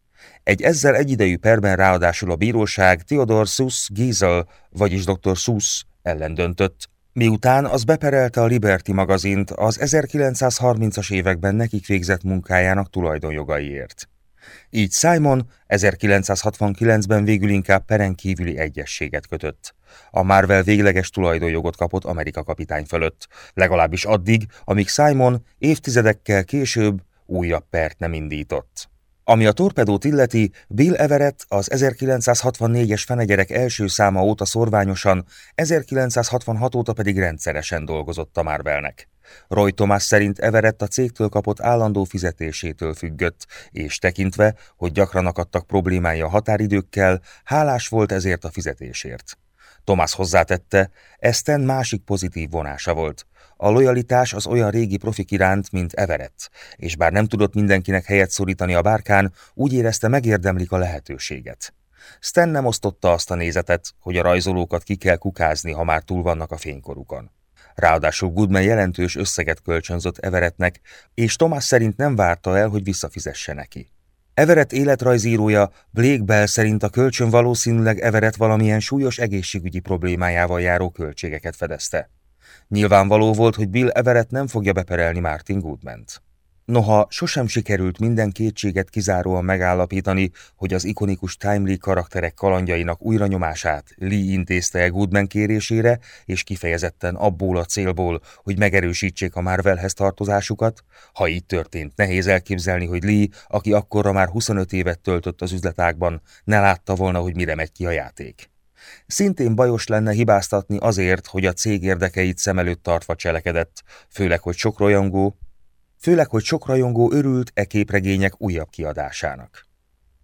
Egy ezzel egyidejű perben ráadásul a bíróság Theodor Suss Giesel, vagyis dr. Suss ellen döntött, miután az beperelte a Liberty magazint az 1930-as években nekik végzett munkájának tulajdonjogaiért. Így Simon 1969-ben végül inkább peren kívüli egyességet kötött. A Marvel végleges tulajdonjogot kapott Amerika kapitány fölött, legalábbis addig, amíg Simon évtizedekkel később újabb pert nem indított. Ami a torpedót illeti, Bill Everett az 1964-es fenegyerek első száma óta szorványosan, 1966 óta pedig rendszeresen dolgozott a Marvelnek. Roy Thomas szerint Everett a cégtől kapott állandó fizetésétől függött, és tekintve, hogy gyakran akadtak problémái a határidőkkel, hálás volt ezért a fizetésért. Thomas hozzátette, ez Stan másik pozitív vonása volt. A lojalitás az olyan régi profik iránt, mint Everett, és bár nem tudott mindenkinek helyet szorítani a bárkán, úgy érezte megérdemlik a lehetőséget. Stan nem osztotta azt a nézetet, hogy a rajzolókat ki kell kukázni, ha már túl vannak a fénykorukon. Ráadásul Goodman jelentős összeget kölcsönzött Everettnek, és Thomas szerint nem várta el, hogy visszafizesse neki. Everett életrajzírója Blake Bell szerint a kölcsön valószínűleg Everett valamilyen súlyos egészségügyi problémájával járó költségeket fedezte. Nyilvánvaló volt, hogy Bill Everett nem fogja beperelni Martin Goodman-t. Noha sosem sikerült minden kétséget kizáróan megállapítani, hogy az ikonikus Timely karakterek kalandjainak újranyomását Lee intézte -e Goodman kérésére, és kifejezetten abból a célból, hogy megerősítsék a Marvelhez tartozásukat, ha így történt, nehéz elképzelni, hogy Lee, aki akkorra már 25 évet töltött az üzletákban, ne látta volna, hogy mire megy ki a játék. Szintén bajos lenne hibáztatni azért, hogy a cég érdekeit szem előtt tartva cselekedett, főleg, hogy sok rajongó, főleg, hogy sok rajongó örült e képregények újabb kiadásának.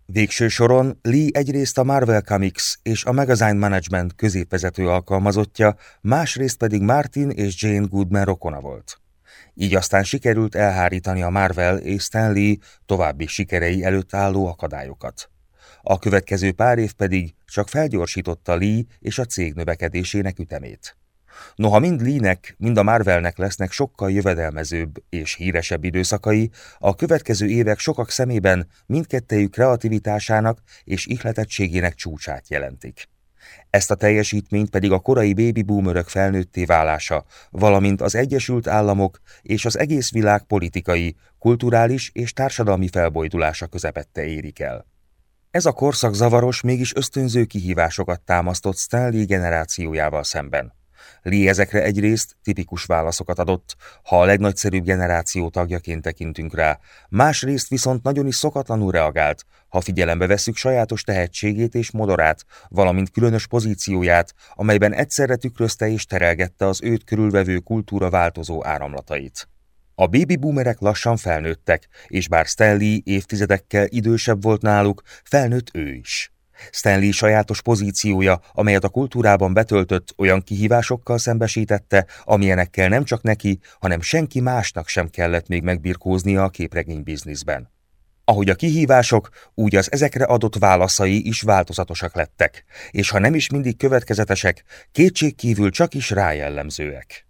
Végső soron Lee egyrészt a Marvel Comics és a Magazine Management középvezető alkalmazottja, másrészt pedig Martin és Jane Goodman rokona volt. Így aztán sikerült elhárítani a Marvel és Stan Lee további sikerei előtt álló akadályokat. A következő pár év pedig csak felgyorsította Lee és a cég növekedésének ütemét. Noha mind Lee-nek, mind a Marvelnek lesznek sokkal jövedelmezőbb és híresebb időszakai, a következő évek sokak szemében mindkettejük kreativitásának és ihletettségének csúcsát jelentik. Ezt a teljesítményt pedig a korai baby boomerök felnőtté válása, valamint az Egyesült Államok és az egész világ politikai, kulturális és társadalmi felbojdulása közepette érik el. Ez a korszak zavaros, mégis ösztönző kihívásokat támasztott Stanley generációjával szemben. Lee ezekre egyrészt tipikus válaszokat adott, ha a legnagyszerűbb generáció tagjaként tekintünk rá, másrészt viszont nagyon is szokatlanul reagált, ha figyelembe vesszük sajátos tehetségét és modorát, valamint különös pozícióját, amelyben egyszerre tükrözte és terelgette az őt körülvevő kultúra változó áramlatait. A baby boomerek lassan felnőttek, és bár Stanley évtizedekkel idősebb volt náluk, felnőtt ő is. Stanley sajátos pozíciója, amelyet a kultúrában betöltött, olyan kihívásokkal szembesítette, amilyenekkel nem csak neki, hanem senki másnak sem kellett még megbirkóznia a képregény bizniszben. Ahogy a kihívások, úgy az ezekre adott válaszai is változatosak lettek, és ha nem is mindig következetesek, kétségkívül csak is rájellemzőek.